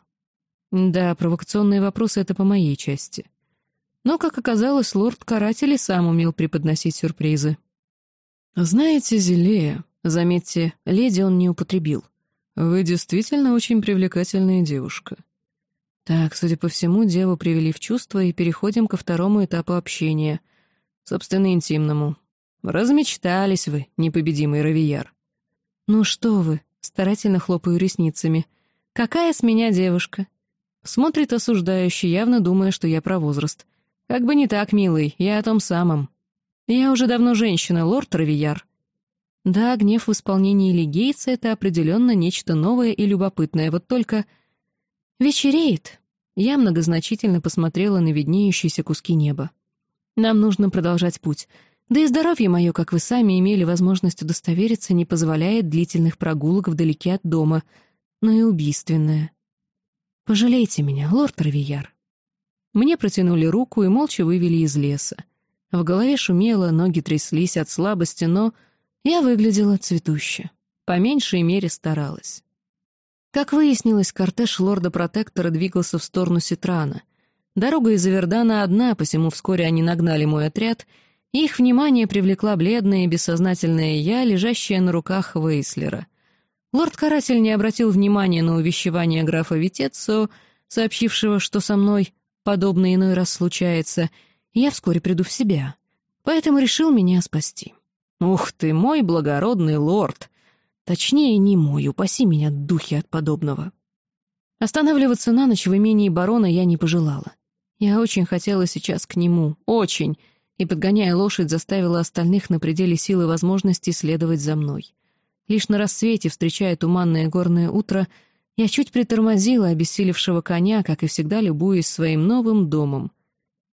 Да, провокационные вопросы — это по моей части. Но, как оказалось, лорд-каратель и сам умел преподносить сюрпризы. «Знаете, Зелея, заметьте, леди он не употребил. Вы действительно очень привлекательная девушка». Так, судя по всему, деву привели в чувство, и переходим ко второму этапу общения, собственно, интимному. Размечтались вы, непобедимый Равияр. «Ну что вы», — старательно хлопаю ресницами, — «какая с меня девушка? Смотрит осуждающе, явно думая, что я про возраст. Как бы не так, милый, я о том самом. Я уже давно женщина, лорд Равияр. Да, гнев в исполнении Лигейца — это определенно нечто новое и любопытное, вот только... Вечереет. Я многозначительно посмотрела на виднеющиеся куски неба. Нам нужно продолжать путь. Да и здоровье мое, как вы сами имели возможность удостовериться, не позволяет длительных прогулок вдалеке от дома, но и убийственное. Пожалейте меня, лорд Равияр. Мне протянули руку и молча вывели из леса. В голове шумело, ноги тряслись от слабости, но я выглядела цветуще. По меньшей мере старалась. Как выяснилось, кортеж лорда-протектора двигался в сторону Ситрана. Дорога из Авердана одна, посему вскоре они нагнали мой отряд, и их внимание привлекла бледная и бессознательная я, лежащая на руках Вейслера. Лорд-каратель не обратил внимания на увещевание графа Витеццо, сообщившего, что со мной подобное иной раз случается, и я вскоре приду в себя, поэтому решил меня спасти. «Ух ты, мой благородный лорд!» Точнее, не мой, упаси меня, духи от подобного. Останавливаться на ночь в имении барона я не пожелала. Я очень хотела сейчас к нему, очень, и, подгоняя лошадь, заставила остальных на пределе силы и возможностей следовать за мной. Лишь на рассвете, встречая туманное горное утро, я чуть притормозила обессилевшего коня, как и всегда любуясь своим новым домом.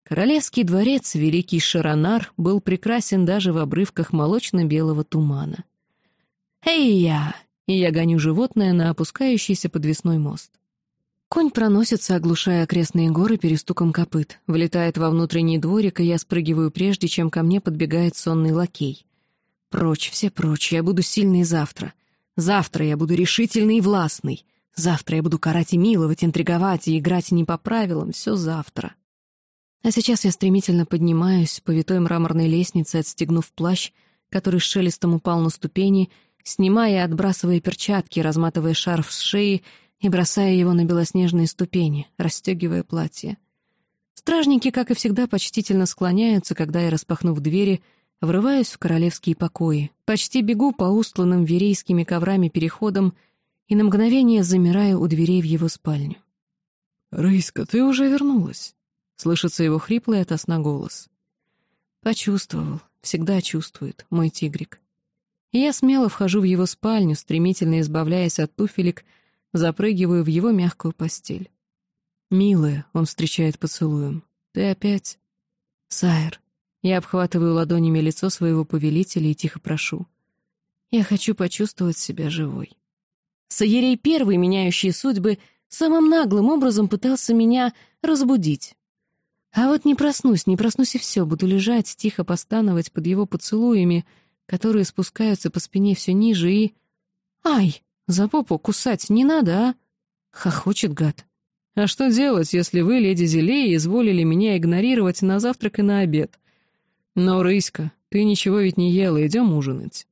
Королевский дворец, великий Шаронар, был прекрасен даже в обрывках молочно-белого тумана. «Эй, я!» И я гоню животное на опускающийся подвесной мост. Конь проносится, оглушая окрестные горы перестуком копыт, влетает во внутренний дворик, и я спрыгиваю прежде, чем ко мне подбегает сонный лакей. Прочь, все прочь, я буду сильный завтра. Завтра я буду решительный и властный. Завтра я буду карать и миловать, интриговать и играть не по правилам, все завтра. А сейчас я стремительно поднимаюсь по витой мраморной лестнице, отстегнув плащ, который с шелестом упал на ступени, снимая и отбрасывая перчатки, разматывая шарф с шеи и бросая его на белоснежные ступени, расстегивая платье. Стражники, как и всегда, почтительно склоняются, когда я, распахнув двери, врываюсь в королевские покои, почти бегу по устланным верейскими коврами переходам и на мгновение замираю у дверей в его спальню. «Рыська, ты уже вернулась?» — слышится его хриплый сна голос. «Почувствовал, всегда чувствует, мой тигрик и я смело вхожу в его спальню, стремительно избавляясь от туфелек, запрыгиваю в его мягкую постель. «Милая», — он встречает поцелуем, — «ты опять?» «Сайр». Я обхватываю ладонями лицо своего повелителя и тихо прошу. «Я хочу почувствовать себя живой». Саерей первый, меняющий судьбы, самым наглым образом пытался меня разбудить. А вот не проснусь, не проснусь и все, буду лежать, тихо постановать под его поцелуями — которые спускаются по спине все ниже и... «Ай, за попу кусать не надо, а?» — хохочет гад. «А что делать, если вы, леди Зелея, изволили меня игнорировать на завтрак и на обед? Но, Рыська, ты ничего ведь не ела, идем ужинать».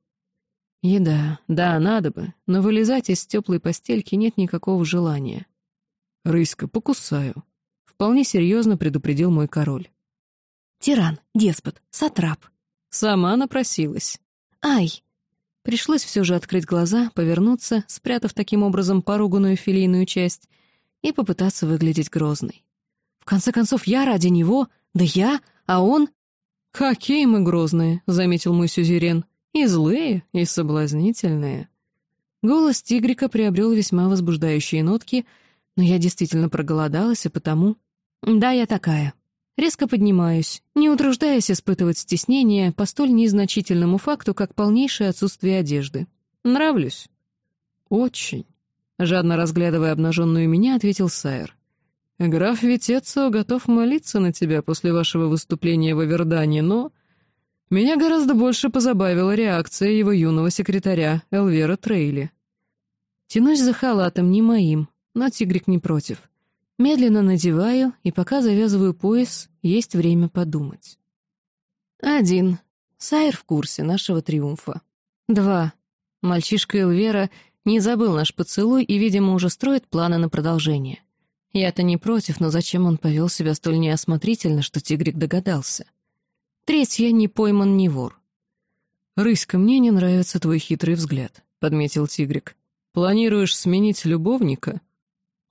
Еда, да, надо бы, но вылезать из теплой постельки нет никакого желания. «Рыська, покусаю», — вполне серьезно предупредил мой король. «Тиран, деспот, сатрап». Сама напросилась. «Ай!» Пришлось все же открыть глаза, повернуться, спрятав таким образом поруганную филейную часть, и попытаться выглядеть грозной. В конце концов, я ради него, да я, а он... «Какие мы грозные», — заметил мой сюзерен. «И злые, и соблазнительные». Голос тигрика приобрел весьма возбуждающие нотки, но я действительно проголодалась, и потому... Да, я такая. Резко поднимаюсь, не утруждаясь испытывать стеснение по столь незначительному факту, как полнейшее отсутствие одежды. Нравлюсь. Очень. Жадно разглядывая обнаженную меня, ответил Сайер. «Граф Витецо готов молиться на тебя после вашего выступления в Авердане, но...» Меня гораздо больше позабавила реакция его юного секретаря Элвера Трейли. Тянусь за халатом, не моим, но тигрик не против. Медленно надеваю, и пока завязываю пояс, есть время подумать. Один. Сайр в курсе нашего триумфа. Два. Мальчишка Элвера не забыл наш поцелуй и, видимо, уже строит планы на продолжение. Я-то не против, но зачем он повел себя столь неосмотрительно, что тигрик догадался? Третье — не пойман, не вор. «Рыська, мне не нравится твой хитрый взгляд», — подметил тигрик. «Планируешь сменить любовника?»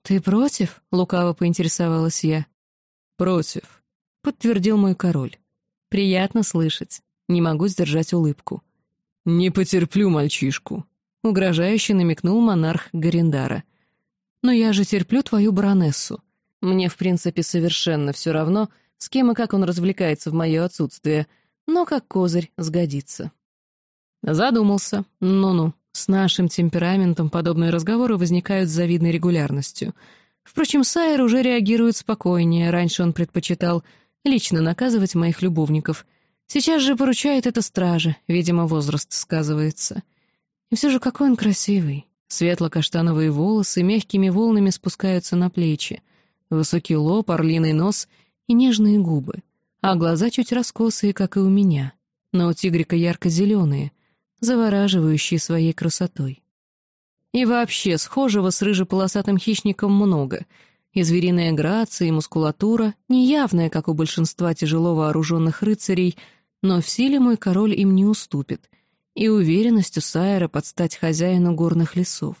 «Ты против?» — лукаво поинтересовалась я. «Против», — подтвердил мой король. «Приятно слышать. Не могу сдержать улыбку». «Не потерплю мальчишку», — угрожающе намекнул монарх Гарендара. «Но я же терплю твою баронессу». Мне, в принципе, совершенно все равно, с кем и как он развлекается в мое отсутствие, но как козырь сгодится. Задумался. Ну-ну, с нашим темпераментом подобные разговоры возникают с завидной регулярностью. Впрочем, Сайер уже реагирует спокойнее, раньше он предпочитал лично наказывать моих любовников. Сейчас же поручает это страже, видимо, возраст сказывается. И все же какой он красивый. Светло-каштановые волосы мягкими волнами спускаются на плечи, высокий лоб, орлиный нос и нежные губы, а глаза чуть раскосые, как и у меня, но у тигрика ярко-зеленые, завораживающие своей красотой. И вообще, схожего с рыжеполосатым хищником много — и звериная грация, и мускулатура, неявная, как у большинства тяжело вооруженных рыцарей, но в силе мой король им не уступит, и уверенностью Сайера подстать хозяину горных лесов.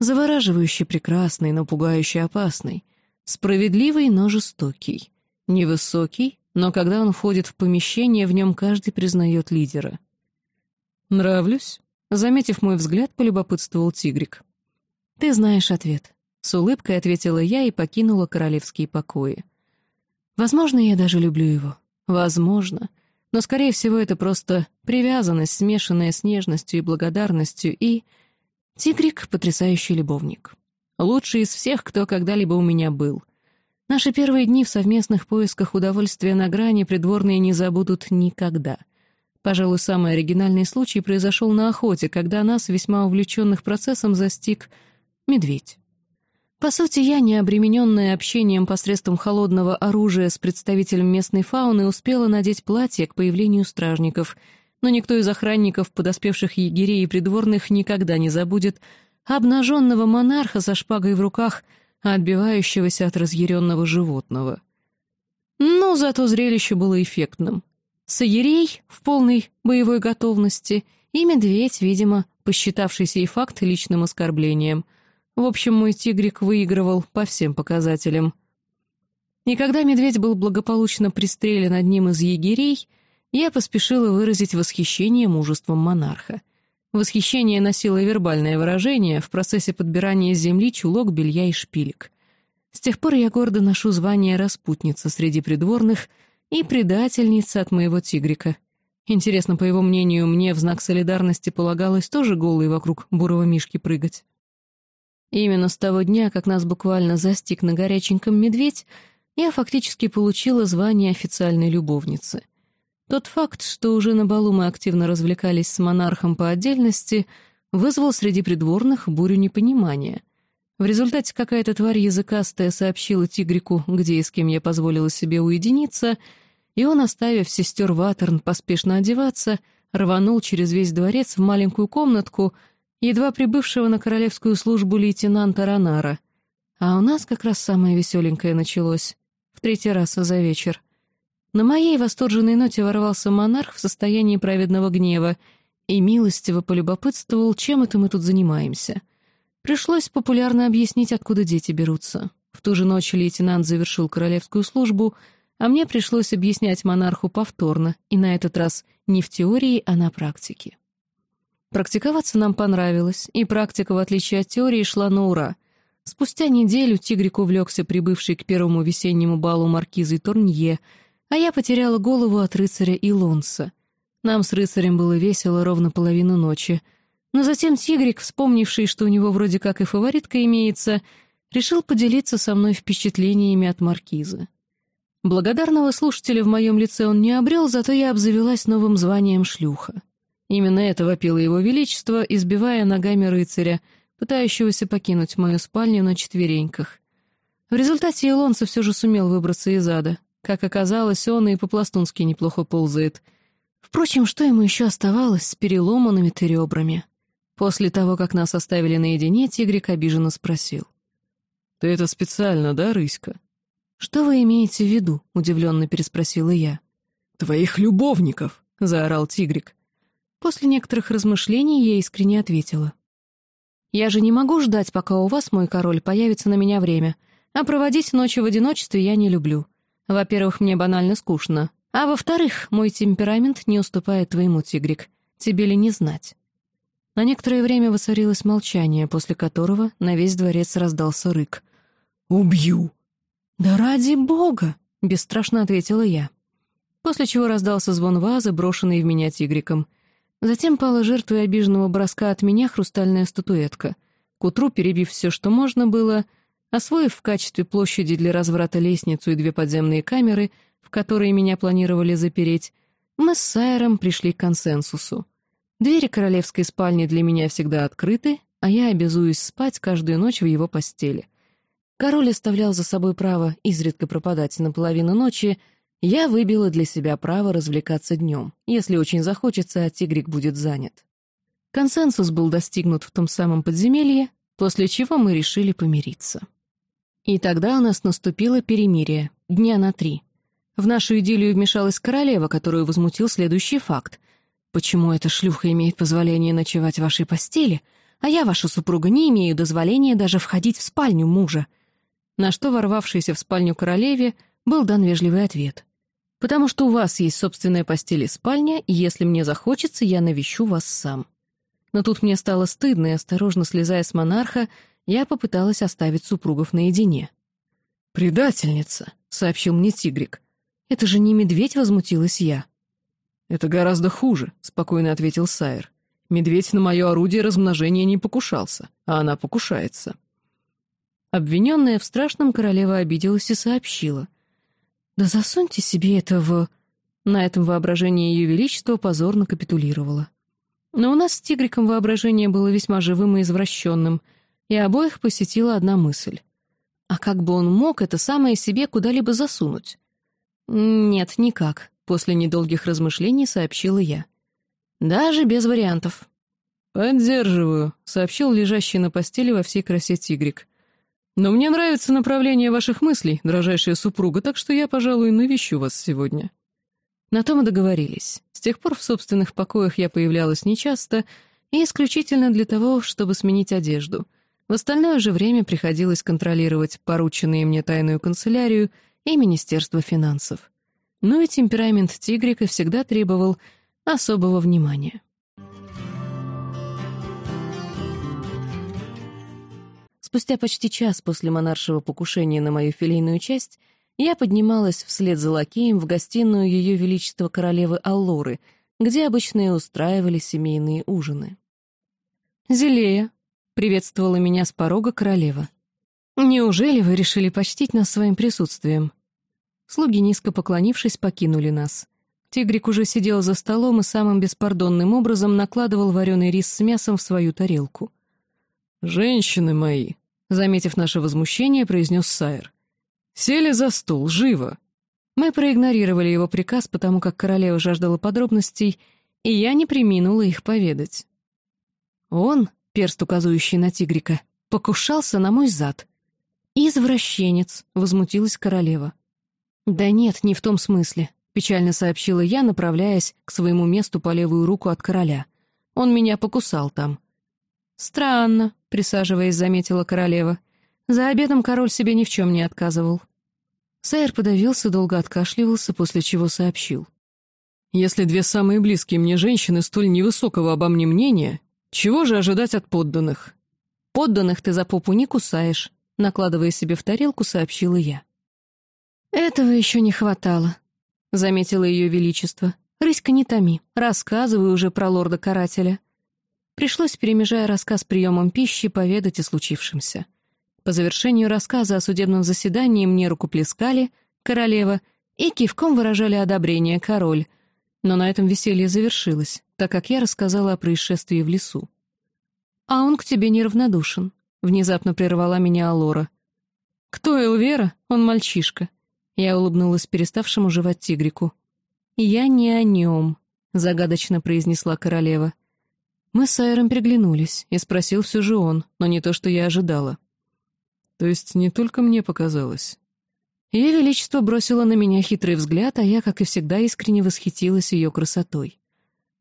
Завораживающий прекрасный, но пугающий опасный, справедливый, но жестокий, невысокий, но когда он входит в помещение, в нем каждый признает лидера. «Нравлюсь?» — заметив мой взгляд, полюбопытствовал тигрик. «Ты знаешь ответ», с улыбкой ответила я и покинула королевские покои. Возможно, я даже люблю его. Возможно. Но, скорее всего, это просто привязанность, смешанная с нежностью и благодарностью, и... Тигрик — потрясающий любовник. Лучший из всех, кто когда-либо у меня был. Наши первые дни в совместных поисках удовольствия на грани придворные не забудут никогда. Пожалуй, самый оригинальный случай произошел на охоте, когда нас, весьма увлеченных процессом, застиг медведь. По сути, я, не обремененная общением посредством холодного оружия с представителем местной фауны, успела надеть платье к появлению стражников, но никто из охранников, подоспевших егерей и придворных, никогда не забудет обнаженного монарха со шпагой в руках, отбивающегося от разъяренного животного. Но зато зрелище было эффектным. Саерей в полной боевой готовности и медведь, видимо, посчитавший сей факт личным оскорблением — в общем, мой тигрик выигрывал по всем показателям. И когда медведь был благополучно пристрелен одним из егерей, я поспешила выразить восхищение мужеством монарха. Восхищение носило вербальное выражение в процессе подбирания земли, чулок, белья и шпилек. С тех пор я гордо ношу звание распутница среди придворных и предательница от моего тигрика. Интересно, по его мнению, мне в знак солидарности полагалось тоже голой вокруг бурого мишки прыгать. Именно с того дня, как нас буквально застиг на горяченьком медведь, я фактически получила звание официальной любовницы. Тот факт, что уже на балу мы активно развлекались с монархом по отдельности, вызвал среди придворных бурю непонимания. В результате какая-то тварь языкастая сообщила тигрику, где и с кем я позволила себе уединиться, и он, оставив сестер Ватерн поспешно одеваться, рванул через весь дворец в маленькую комнатку — едва прибывшего на королевскую службу лейтенанта Ранара. А у нас как раз самое веселенькое началось. В третий раз за вечер. На моей восторженной ноте ворвался монарх в состоянии праведного гнева и милостиво полюбопытствовал, чем это мы тут занимаемся. Пришлось популярно объяснить, откуда дети берутся. В ту же ночь лейтенант завершил королевскую службу, а мне пришлось объяснять монарху повторно, и на этот раз не в теории, а на практике. Практиковаться нам понравилось, и практика, в отличие от теории, шла на ура. Спустя неделю тигрик увлекся прибывший к первому весеннему балу маркизой Торнье, а я потеряла голову от рыцаря Илонса. Нам с рыцарем было весело ровно половину ночи. Но затем тигрик, вспомнивший, что у него вроде как и фаворитка имеется, решил поделиться со мной впечатлениями от маркизы. Благодарного слушателя в моем лице он не обрел, зато я обзавелась новым званием шлюха. Именно это вопило его величество, избивая ногами рыцаря, пытающегося покинуть мою спальню на четвереньках. В результате Илонца все же сумел выбраться из ада. Как оказалось, он и по-пластунски неплохо ползает. Впрочем, что ему еще оставалось с переломанными-то ребрами? После того, как нас оставили наедине, тигрик обиженно спросил. «Ты это специально, да, Рыська?» «Что вы имеете в виду?» — удивленно переспросила я. «Твоих любовников!» — заорал тигрик. После некоторых размышлений я искренне ответила. «Я же не могу ждать, пока у вас, мой король, появится на меня время, а проводить ночи в одиночестве я не люблю. Во-первых, мне банально скучно, а во-вторых, мой темперамент не уступает твоему, тигрик. Тебе ли не знать?» На некоторое время воцарилось молчание, после которого на весь дворец раздался рык. «Убью!» «Да ради бога!» — бесстрашно ответила я. После чего раздался звон вазы, брошенный в меня тигриком. Затем пала жертвой обиженного броска от меня хрустальная статуэтка. К утру, перебив все, что можно было, освоив в качестве площади для разврата лестницу и две подземные камеры, в которые меня планировали запереть, мы с Сайером пришли к консенсусу. Двери королевской спальни для меня всегда открыты, а я обязуюсь спать каждую ночь в его постели. Король оставлял за собой право изредка пропадать на половину ночи, я выбила для себя право развлекаться днем, если очень захочется, а тигрик будет занят. Консенсус был достигнут в том самом подземелье, после чего мы решили помириться. И тогда у нас наступило перемирие, дня на три. В нашу идиллию вмешалась королева, которую возмутил следующий факт. «Почему эта шлюха имеет позволение ночевать в вашей постели, а я, ваша супруга, не имею дозволения даже входить в спальню мужа?» На что ворвавшийся в спальню королеве был дан вежливый ответ. «Потому что у вас есть собственная постель и спальня, и если мне захочется, я навещу вас сам». Но тут мне стало стыдно, и, осторожно слезая с монарха, я попыталась оставить супругов наедине. «Предательница», — сообщил мне тигрик. «Это же не медведь», — возмутилась я. «Это гораздо хуже», — спокойно ответил Сайер. «Медведь на мое орудие размножения не покушался, а она покушается». Обвиненная в страшном королева обиделась и сообщила. «Да засуньте себе это в...» На этом воображение Ее Величества позорно капитулировало. Но у нас с Тигриком воображение было весьма живым и извращенным, и обоих посетила одна мысль. А как бы он мог это самое себе куда-либо засунуть? «Нет, никак», — после недолгих размышлений сообщила я. «Даже без вариантов». «Поддерживаю», — сообщил лежащий на постели во всей красе тигрик. Но мне нравится направление ваших мыслей, дрожайшая супруга, так что я, пожалуй, навещу вас сегодня». На то мы договорились. С тех пор в собственных покоях я появлялась нечасто и исключительно для того, чтобы сменить одежду. В остальное же время приходилось контролировать порученные мне тайную канцелярию и Министерство финансов. Ну и темперамент тигрика всегда требовал особого внимания. Спустя почти час после монаршего покушения на мою филейную часть я поднималась вслед за лакеем в гостиную Ее Величества Королевы Аллоры, где обычно и устраивали семейные ужины. «Зелея», — приветствовала меня с порога королева. «Неужели вы решили почтить нас своим присутствием?» Слуги, низко поклонившись, покинули нас. Тигрик уже сидел за столом и самым беспардонным образом накладывал вареный рис с мясом в свою тарелку. «Женщины мои», заметив наше возмущение, произнес Сайер. «Сели за стол, живо!» Мы проигнорировали его приказ, потому как королева жаждала подробностей, и я не приминула их поведать. Он, перст указывающий на тигрика, покушался на мой зад. «Извращенец», — возмутилась королева. «Да нет, не в том смысле», — печально сообщила я, направляясь к своему месту по левую руку от короля. «Он меня покусал там». «Странно», — присаживаясь, заметила королева. За обедом король себе ни в чем не отказывал. Сайер подавился, долго откашливался, после чего сообщил. «Если две самые близкие мне женщины столь невысокого обо мне мнения, чего же ожидать от подданных?» «Подданных ты за попу не кусаешь», — накладывая себе в тарелку, сообщила я. «Этого еще не хватало», — заметила ее величество. «Рыська, не томи, рассказывай уже про лорда-карателя». Пришлось, перемежая рассказ приемом пищи, поведать о случившемся. По завершению рассказа о судебном заседании мне руку плескали, королева, и кивком выражали одобрение король. Но на этом веселье завершилось, так как я рассказала о происшествии в лесу. «А он к тебе неравнодушен», — внезапно прервала меня Алора. «Кто Элвера? Он мальчишка». Я улыбнулась переставшему жевать тигрику. «Я не о нем», — загадочно произнесла королева. Мы с Айром переглянулись, и спросил все же он, но не то, что я ожидала. То есть не только мне показалось. Ее Величество бросило на меня хитрый взгляд, а я, как и всегда, искренне восхитилась ее красотой.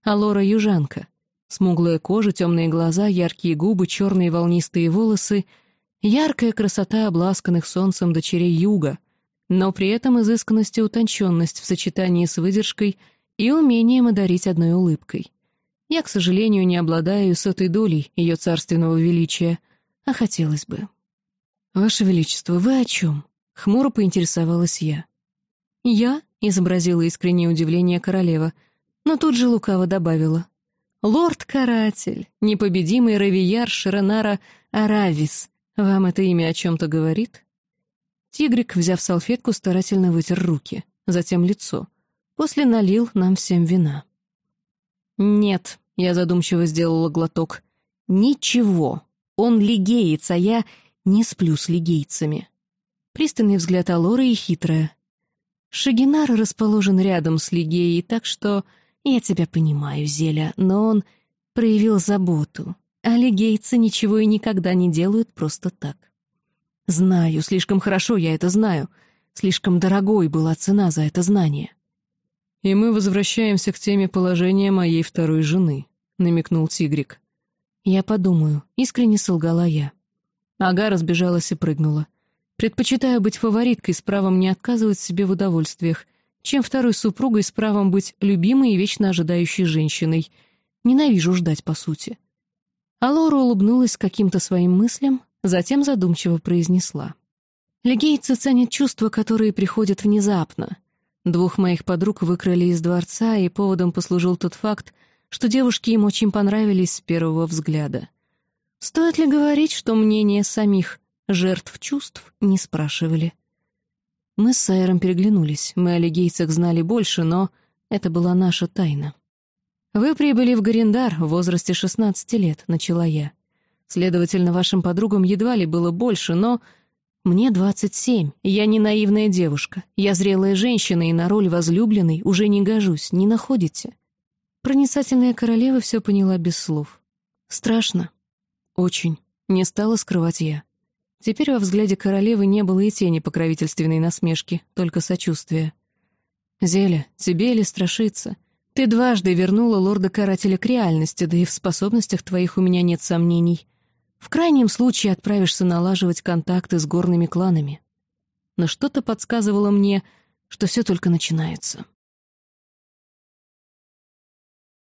Алора — южанка. Смуглая кожа, темные глаза, яркие губы, черные волнистые волосы, яркая красота обласканных солнцем дочерей юга, но при этом изысканность и утонченность в сочетании с выдержкой и умением одарить одной улыбкой. Я, к сожалению, не обладаю с этой долей ее царственного величия, а хотелось бы. «Ваше Величество, вы о чем?» — Хмуро поинтересовалась я. «Я?» — изобразила искреннее удивление королева, но тут же лукаво добавила. «Лорд-каратель, непобедимый равияр Широнара Аравис. Вам это имя о чем-то говорит?» Тигрик, взяв салфетку, старательно вытер руки, затем лицо. После налил нам всем вина. «Нет», — я задумчиво сделала глоток, — «ничего. Он лигеец, а я не сплю с лигейцами». Пристальный взгляд Алоры и хитрая. Шагинар расположен рядом с Лигеей, так что я тебя понимаю, Зеля, но он проявил заботу, а лигейцы ничего и никогда не делают просто так. Знаю, слишком хорошо я это знаю. Слишком дорогой была цена за это знание. «И мы возвращаемся к теме положения моей второй жены», — намекнул Тигрик. «Я подумаю», — искренне солгала я. Ага разбежалась и прыгнула. Предпочитаю быть фавориткой с правом не отказывать себе в удовольствиях, чем второй супругой с правом быть любимой и вечно ожидающей женщиной. Ненавижу ждать, по сути. А Лора улыбнулась каким-то своим мыслям, затем задумчиво произнесла. Легейцы ценят чувства, которые приходят внезапно. Двух моих подруг выкрали из дворца, и поводом послужил тот факт, что девушки им очень понравились с первого взгляда. Стоит ли говорить, что мнение самих Жертв чувств не спрашивали. Мы с Сайером переглянулись. Мы о легейцах знали больше, но это была наша тайна. «Вы прибыли в Гарендар в возрасте 16 лет», — начала я. «Следовательно, вашим подругам едва ли было больше, но...» «Мне 27, я не наивная девушка. Я зрелая женщина и на роль возлюбленной уже не гожусь, не находите?» Проницательная королева все поняла без слов. «Страшно?» «Очень», — не стала скрывать я. Теперь во взгляде королевы не было и тени покровительственной насмешки, только сочувствия. «Зеля, тебе ли страшиться? Ты дважды вернула лорда-карателя к реальности, да и в способностях твоих у меня нет сомнений. В крайнем случае отправишься налаживать контакты с горными кланами». Но что-то подсказывало мне, что все только начинается.